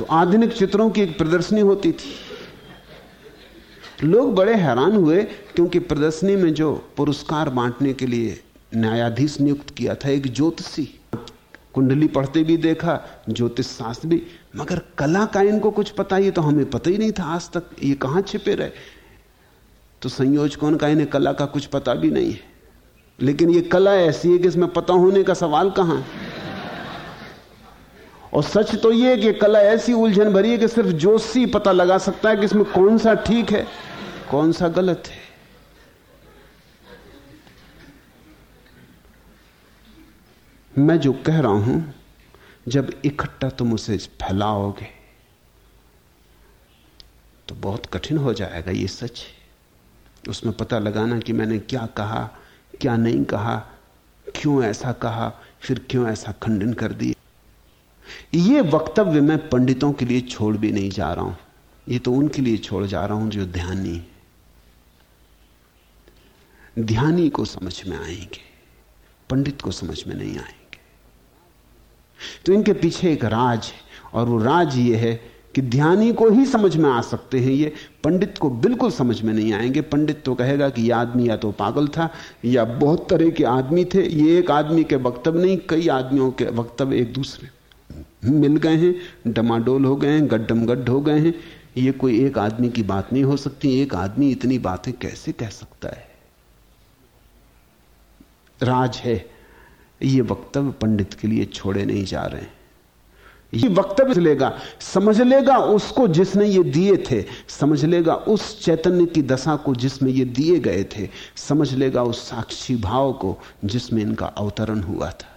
तो आधुनिक चित्रों की एक प्रदर्शनी होती थी। लोग बड़े हैरान हुए क्योंकि प्रदर्शनी में जो पुरस्कार बांटने के लिए न्यायाधीश नियुक्त किया था, एक ज्योतिषी। कुंडली पढ़ते भी देखा, ज्योतिष शास्त्र भी, मगर कला का इनको कुछ पता ही तो हमें पता ही नहीं था आज तक, ये कहाँ छिपे रहे। तो संयोजकों का, इन्हें कला का कुछ पता भी नहीं है। लेकिन ये कला ऐसी है कि इसमें पता होने का सवाल कहाँ है? और सच तो ये कि कला ऐसी उलझन भरी है कि सिर्फ़ जोशी पता लगा सकता है कि इसमें कौन सा ठीक है, कौन सा गलत है। मैं जो कह रहा हूँ, जब इकट्ठा तुम उसे फैलाओगे तो बहुत कठिन हो जाएगा ये सच। उसमें पता लगाना कि मैंने क्या कहा, क्या नहीं कहा, क्यों ऐसा कहा, फिर क्यों ऐसा खंडन कर दिया। ये वक्तव्य मैं पंडितों के लिए छोड़ भी नहीं जा रहा हूँ। ये तो उनके लिए छोड़ जा रहा हूँ जो ध्यानी ध्यानी को समझ में आएँगे, पंडित को समझ में नहीं आएँगे। तो इनके पीछे एक राज है, और वो राज ये है कि ध्यानी को ही समझ में आ सकते हैं ये, पंडित को बिल्कुल समझ में नहीं आएँगे। पंडित तो कहेगा कि यह आदमी या तो पागल था, या बहुत तरह के आदमी थे, ये एक आदमी के वक्तव्य नहीं, कई आदमियों के वक्तव्य एक दूसरे मिल गए हैं, डमाडोल हो गए हैं गड्ढम गड्ढ हो गए हैं। ये कोई एक आदमी की बात नहीं हो सकती, एक आदमी इतनी बातें कैसे कह सकता है? राज है, ये वक्तव्य पंडित के लिए छोड़े नहीं जा रहे हैं। ये वक्तव्य लेगा, समझ लेगा उसको जिसने ये दिए थे, समझ लेगा उस चैतन्य की दशा को जिसमें ये दिए गए थे, समझ लेगा उस साक्षी भाव को जिसमें इनका अवतरण हुआ था।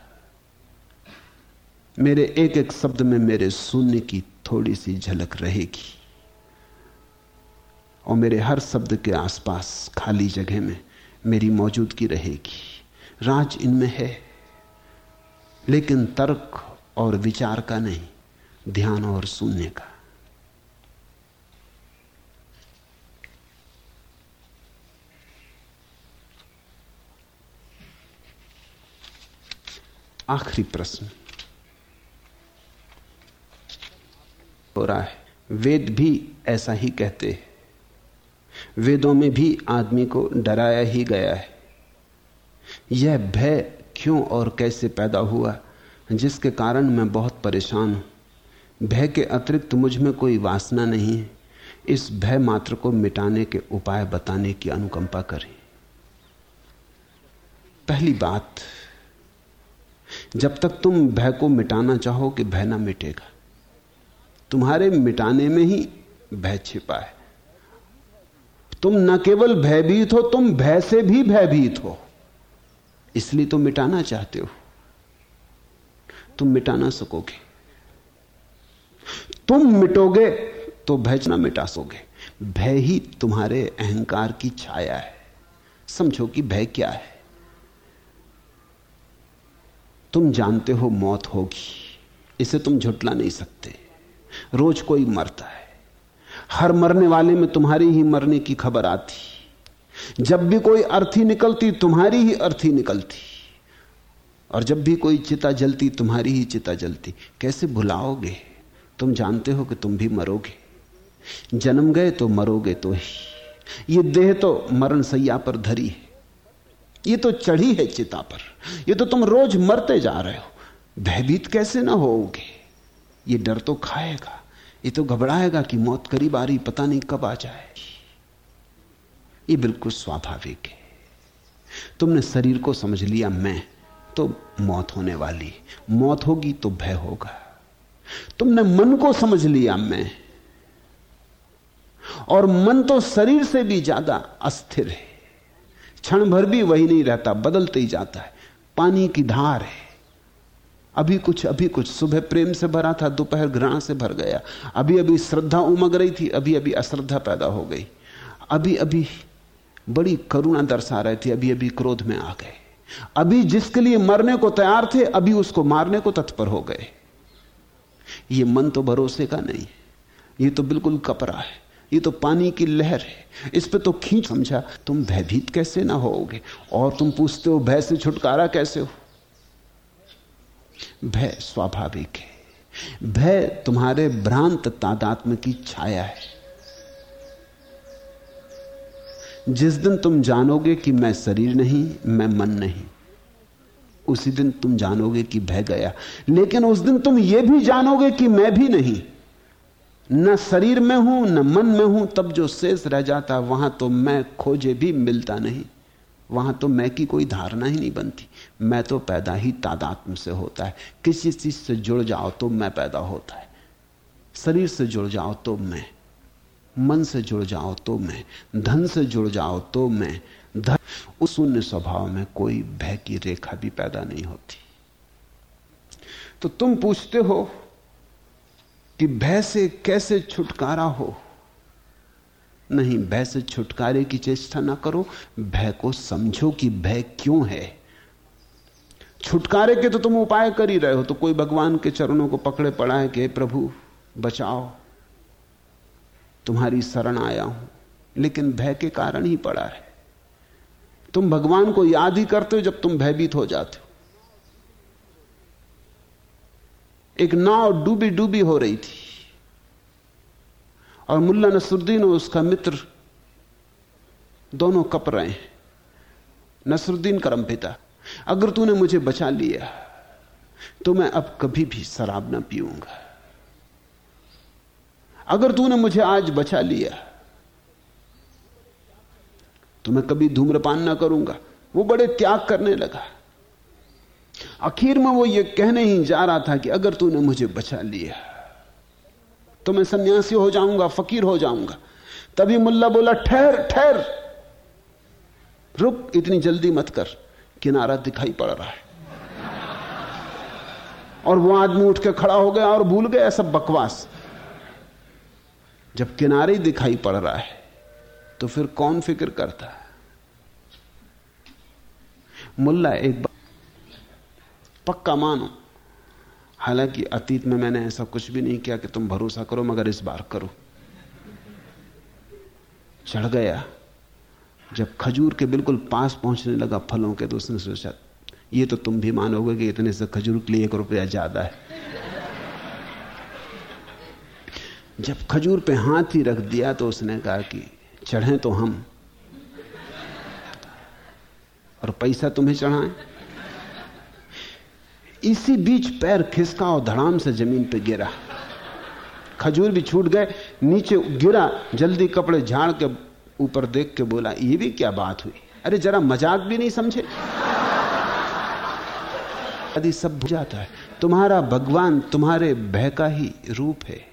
मेरे एक एक शब्द में मेरे शून्य की थोड़ी सी झलक रहेगी। और मेरे हर शब्द के आसपास खाली जगह में मेरी मौजूदगी रहेगी। राज इनमें है, लेकिन तर्क और विचार का नहीं, ध्यान और शून्य का। आखिरी प्रश्न। रहा है। वेद भी ऐसा ही कहते हैं। वेदों में भी आदमी को डराया ही गया है। यह भय क्यों और कैसे पैदा हुआ, जिसके कारण मैं बहुत परेशान हूँ। भय के अतिरिक्त मुझमें कोई वासना नहीं है। इस भय मात्र को मिटाने के उपाय बताने की अनुकंपा करें। पहली बात, जब तक तुम भय को मिटाना चाहो कि भय ना मिटेगा। तुम्हारे मिटाने में ही भय छिपा है। तुम न केवल भयभीत हो, तुम भय से भी भयभीत हो। इसलिए तुम मिटाना चाहते हो। तुम मिटाना सकोगे। तुम मिटोगे तो भय ना मिटा सोगे भय ही तुम्हारे अहंकार की छाया है। समझो कि भय क्या है। तुम जानते हो मौत होगी। इसे तुम झुटला नहीं सकते। रोज कोई मरता है। हर मरने वाले में तुम्हारी ही मरने की खबर आती। जब भी कोई अर्थी निकलती, तुम्हारी ही अर्थी निकलती। और जब भी कोई चिता जलती, तुम्हारी ही चिता जलती। कैसे भुलाओगे? तुम जानते हो कि तुम भी मरोगे। जन्म गए तो मरोगे तो ही। ये देह तो मरण सैया पर धरी है। ये तो चढ़ी है चिता पर। ये तो तुम रोज मरते जा रहे हो। भयभीत कैसे ना होगे? ये डर तो खाएगा, ये तो घबराएगा कि मौत करीब आ रही, पता नहीं कब आ जाए। ये बिल्कुल स्वाभाविक है। तुमने शरीर को समझ लिया, मैं तो मौत होने वाली। मौत होगी तो भय होगा। तुमने मन को समझ लिया, मैं। और मन तो शरीर से भी ज़्यादा अस्थिर है। क्षण भर भी वही नहीं रहता, बदलते ही जाता है। पानी की धार है। अभी कुछ अभी कुछ। सुबह प्रेम से भरा था, दोपहर घृणा से भर गया। अभी अभी श्रद्धा उमग रही थी, अभी अभी अश्रद्धा पैदा हो गई। अभी अभी बड़ी करुणा दर्शा रहे थे, अभी अभी क्रोध में आ गए। अभी जिसके लिए मरने को तैयार थे, अभी उसको मारने को तत्पर हो गए। ये मन तो भरोसे का नहीं ये तो बिल्कुल कपरा है। ये तो पानी की लहर है। इस पे तो खींच समझा, तुम भयभीत कैसे ना होगे और तुम पूछते हो, भय से छुटकारा कैसे हो? भय स्वाभाविक है। भय तुम्हारे भ्रांत तादात्म की छाया है। जिस दिन तुम जानोगे कि मैं शरीर नहीं, मैं मन नहीं, उसी दिन तुम जानोगे कि भय गया। लेकिन उस दिन तुम यह भी जानोगे कि मैं भी नहीं। न शरीर में हूँ, न मन में हूँ, तब जो शेष रह जाता, वहाँ तो मैं खोजे भी मिलता नहीं। वहाँ तो मैं की कोई धारणा ही नहीं बनती। मैं तो पैदा ही तादात्म से होता है। किसी चीज़ से जुड़ जाओ तो मैं पैदा होता है। शरीर से जुड़ जाओ तो मैं। मन से जुड़ जाओ तो मैं। धन से जुड़ जाओ तो मैं। धन, उस शून्य स्वभाव में कोई भय की रेखा भी पैदा नहीं होती। तो तुम पूछते हो कि भय से कैसे छुटकारा हो? नहीं, भय से छुटकारे की चेष्टा ना करो। भय को समझो कि भय क्यों है। छुटकारे के तो तुम उपाय कर ही रहे हो तो कोई भगवान के चरणों को पकड़े पड़ा है कि प्रभु, बचाओ। तुम्हारी शरण आया हूँ। लेकिन भय के कारण ही पड़ा है। तुम भगवान को याद ही करते हो जब तुम भयभीत हो जाते हो। एक नाव डूबी डूबी हो रही थी। और मुल्ला नसरुद्दीन और उसका मित्र दोनों कप रहे हैं। नसरुद्दीन करम पिता अगर तूने मुझे बचा लिया तो मैं अब कभी भी शराब ना पीऊँगा। अगर तूने मुझे आज बचा लिया तो मैं कभी धूम्रपान ना करूँगा। वो बड़े त्याग करने लगा। आखिर में वो ये कहने ही जा रहा था कि अगर तूने मुझे बचा लिया तो मैं सन्यासी हो जाऊँगा, फकीर हो जाऊँगा। तभी मुल्ला बोला, ठहर ठहर। रुक, इतनी जल्दी मत कर। किनारा दिखाई पड़ रहा है। और वो आदमी उठ के खड़ा हो गया और भूल गया सब बकवास। जब किनारे दिखाई पड़ रहा है तो फिर कौन फ़िक्र करता है? मुल्ला एक पक्का मानो हालाँकि अतीत में मैंने ऐसा कुछ भी नहीं किया कि तुम भरोसा करो, मगर इस बार करो। चढ़ गया। जब खजूर के बिल्कुल पास पहुँचने लगा, फलों के तो उसने सोचा ये तो तुम भी मानोगे कि इतने से खजूर के लिए एक रुपया ज़्यादा है? जब खजूर पे हाथ ही रख दिया तो उसने कहा कि, चढ़े तो हम। और पैसा तुम्हें चढ़ाएँ? इसी बीच पैर खिसका और धड़ाम से ज़मीन पर गिरा। खजूर भी छूट गए, नीचे गिरा, जल्दी कपड़े झाड़ के ऊपर देख के बोला, ये भी क्या बात हुई? अरे, जरा मज़ाक भी नहीं समझे? यदि सब भूल जाता है। तुम्हारा भगवान तुम्हारे भय का ही रूप है।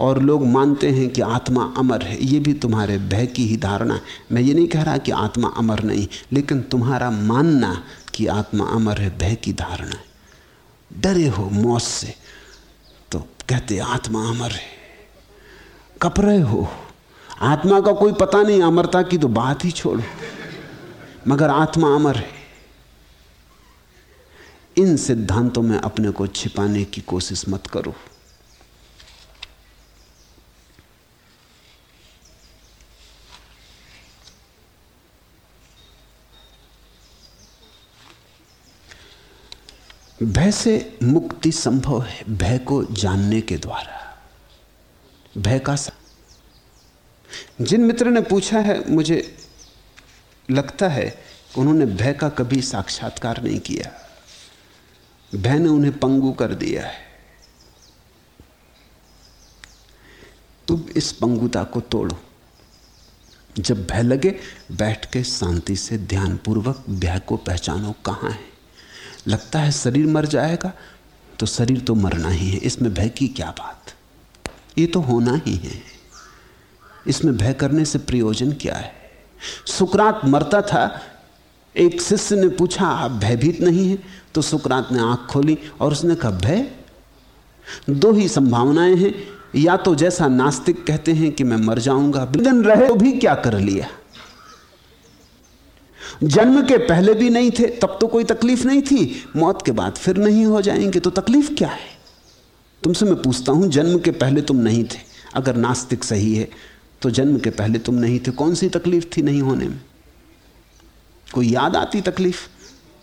और लोग मानते हैं कि आत्मा अमर है, ये भी तुम्हारे भय की ही धारणा है। मैं ये नहीं कह रहा कि आत्मा अमर नहीं, लेकिन तुम्हारा मानना कि आत्मा अमर है, भय की धारणा है। डरे हो मौत से तो कहते आत्मा अमर है। कप रहे हो, आत्मा का कोई पता नहीं, अमरता की तो बात ही छोड़ो। मगर आत्मा अमर है। इन सिद्धांतों में अपने को छिपाने की कोशिश मत करो। भय से मुक्ति संभव है, भय को जानने के द्वारा। भय का सा जिन मित्र ने पूछा है, मुझे लगता है, उन्होंने भय का कभी साक्षात्कार नहीं किया। भय ने उन्हें पंगु कर दिया है। तुम इस पंगुता को तोड़ो। जब भय लगे, बैठ के शांति से ध्यानपूर्वक भय को पहचानो कहाँ है। लगता है शरीर मर जाएगा तो शरीर तो मरना ही है। इसमें भय की क्या बात? ये तो होना ही है। इसमें भय करने से प्रयोजन क्या है? सुकरात मरता था, एक शिष्य ने पूछा, आप भयभीत नहीं है? तो सुकरात ने आँख खोली और उसने कहा, भय? दो ही संभावनाएँ हैं। या तो जैसा नास्तिक कहते हैं कि मैं मर जाऊँगा। दिन रहे तो भी क्या कर लिया? जन्म के पहले भी नहीं थे, तब तो कोई तकलीफ़ नहीं थी। मौत के बाद फिर नहीं हो जाएँगे तो तकलीफ़ क्या है? तुमसे मैं पूछता हूँ, जन्म के पहले तुम नहीं थे। अगर नास्तिक सही है तो जन्म के पहले तुम नहीं थे। कौन सी तकलीफ़ थी नहीं होने में? कोई याद आती तकलीफ़?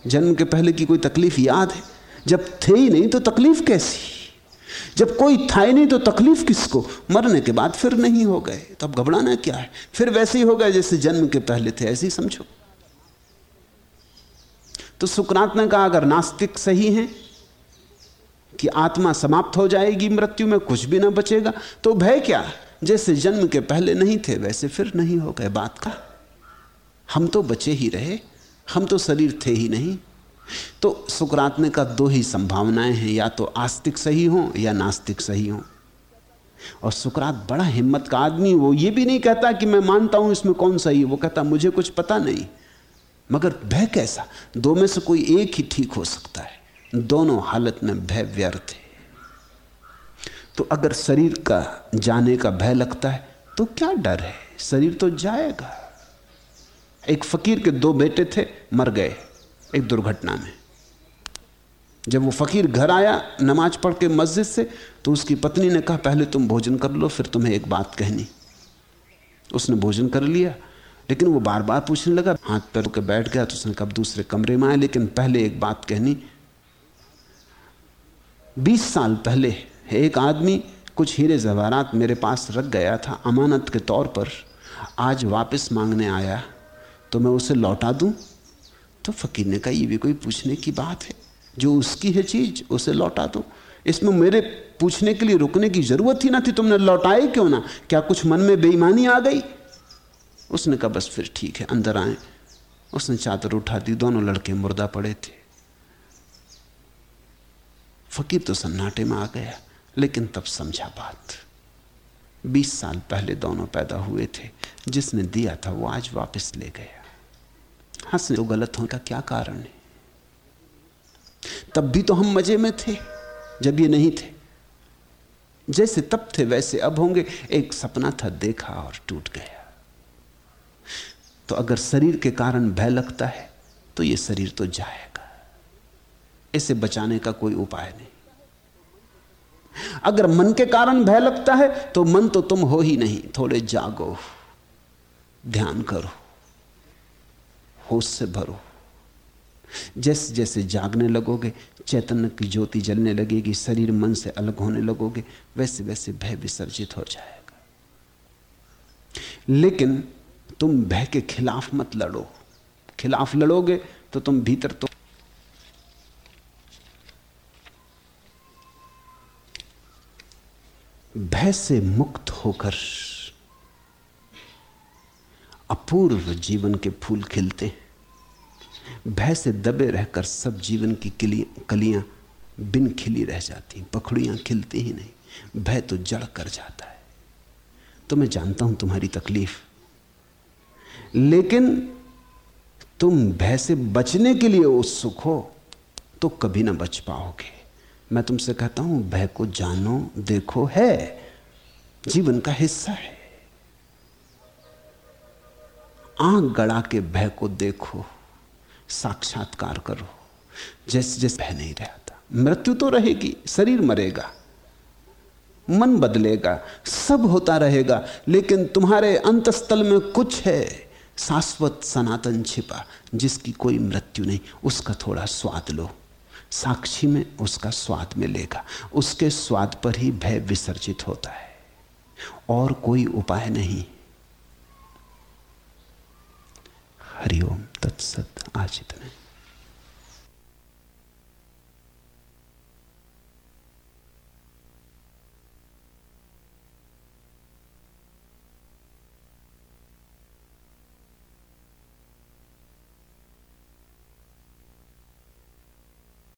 जन्म के पहले की कोई तकलीफ़ याद है? जब थे ही नहीं तो तकलीफ़ कैसी? जब कोई था ही नहीं तो तकलीफ़ किसको? मरने के बाद फिर नहीं हो गए। तो अब घबराना क्या है? फिर वैसे ही हो गए जैसे जन्म के पहले थे, ऐसे ही समझो। तो सुकरात ने कहा, अगर नास्तिक सही है कि आत्मा समाप्त हो जाएगी मृत्यु में, कुछ भी ना बचेगा तो भय क्या? जैसे जन्म के पहले नहीं थे, वैसे फिर नहीं हो गए बात का। हम तो बचे ही रहे, हम तो शरीर थे ही नहीं। तो सुकरात ने का दो ही संभावनाएँ हैं, या तो आस्तिक सही हो, या नास्तिक सही हो। और सुकरात बड़ा हिम्मत का आदमी, वो ये भी नहीं कहता कि मैं मानता हूँ इसमें कौन सही वो कहता, मुझे कुछ पता नहीं। मगर भय कैसा? दो में से कोई एक ही ठीक हो सकता है। दोनों हालत में भय व्यर्थ है। तो अगर शरीर का जाने का भय लगता है तो क्या डर है? शरीर तो जाएगा। एक फकीर के दो बेटे थे, मर गए एक दुर्घटना में। जब वो फकीर घर आया नमाज़ पढ़ के मस्जिद से तो उसकी पत्नी ने कहा, पहले तुम भोजन कर लो, फिर तुम्हें एक बात कहनी। उसने भोजन कर लिया लेकिन वो बार बार पूछने लगा। हाथ पैर के बैठ गया तो उसने कब दूसरे कमरे में आए, लेकिन पहले एक बात कहनी। बीस साल पहले एक आदमी कुछ हीरे जवाहरात मेरे पास रख गया था अमानत के तौर पर। आज वापस मांगने आया तो मैं उसे लौटा दूँ? तो फकीर ने कहा, ये भी कोई पूछने की बात है। जो उसकी है चीज़, उसे लौटा दो। इसमें मेरे पूछने के लिए रुकने की ज़रूरत ही ना थी। तुमने लौटाए क्यों ना? क्या कुछ मन में बेईमानी आ गई? उसने कहा, बस फिर ठीक है, अंदर आए। उसने चादर उठा दी, दोनों लड़के मुर्दा पड़े थे। फकीर तो सन्नाटे में आ गया, लेकिन तब समझा बात। बीस साल पहले दोनों पैदा हुए थे, जिसने दिया था वो आज वापस ले गया। हंसने तो गलत होने का क्या कारण है? तब भी तो हम मज़े में थे, जब ये नहीं थे। जैसे तब थे, वैसे अब होंगे। एक सपना था, देखा और टूट गया। तो अगर शरीर के कारण भय लगता है तो ये शरीर तो जाएगा। इसे बचाने का कोई उपाय नहीं। अगर मन के कारण भय लगता है तो मन तो तुम हो ही नहीं, थोड़े जागो, ध्यान करो, होश से भरो। जैसे जैसे जागने लगोगे, चैतन्य की ज्योति जलने लगेगी, शरीर मन से अलग होने लगोगे वैसे वैसे भय विसर्जित हो जाएगा। लेकिन तुम भय के खिलाफ मत लड़ो। खिलाफ लड़ोगे तो तुम भीतर तो भय से मुक्त होकर अपूर्व जीवन के फूल खिलते भय से दबे रहकर सब जीवन की कलियाँ बिन खिली रह जाती, पखड़ियाँ खिलती ही नहीं। भय तो जड़ कर जाता है। तो मैं जानता हूँ तुम्हारी तकलीफ़। लेकिन तुम भय से बचने के लिए उत्सुक हो तो कभी ना बच पाओगे। मैं तुमसे कहता हूँ, भय को जानो, देखो है, जीवन का हिस्सा है। आँख गड़ा के भय को देखो, साक्षात्कार करो, जैसे जैसे भय नहीं रहता। मृत्यु तो रहेगी, शरीर मरेगा, मन बदलेगा, सब होता रहेगा, लेकिन तुम्हारे अंतस्थल में कुछ है। शाश्वत सनातन छिपा, जिसकी कोई मृत्यु नहीं, उसका थोड़ा स्वाद लो। साक्षी में उसका स्वाद मिलेगा, उसके स्वाद पर ही भय विसर्जित होता है। और कोई उपाय नहीं। हरिओम तत्सत, आज इतने।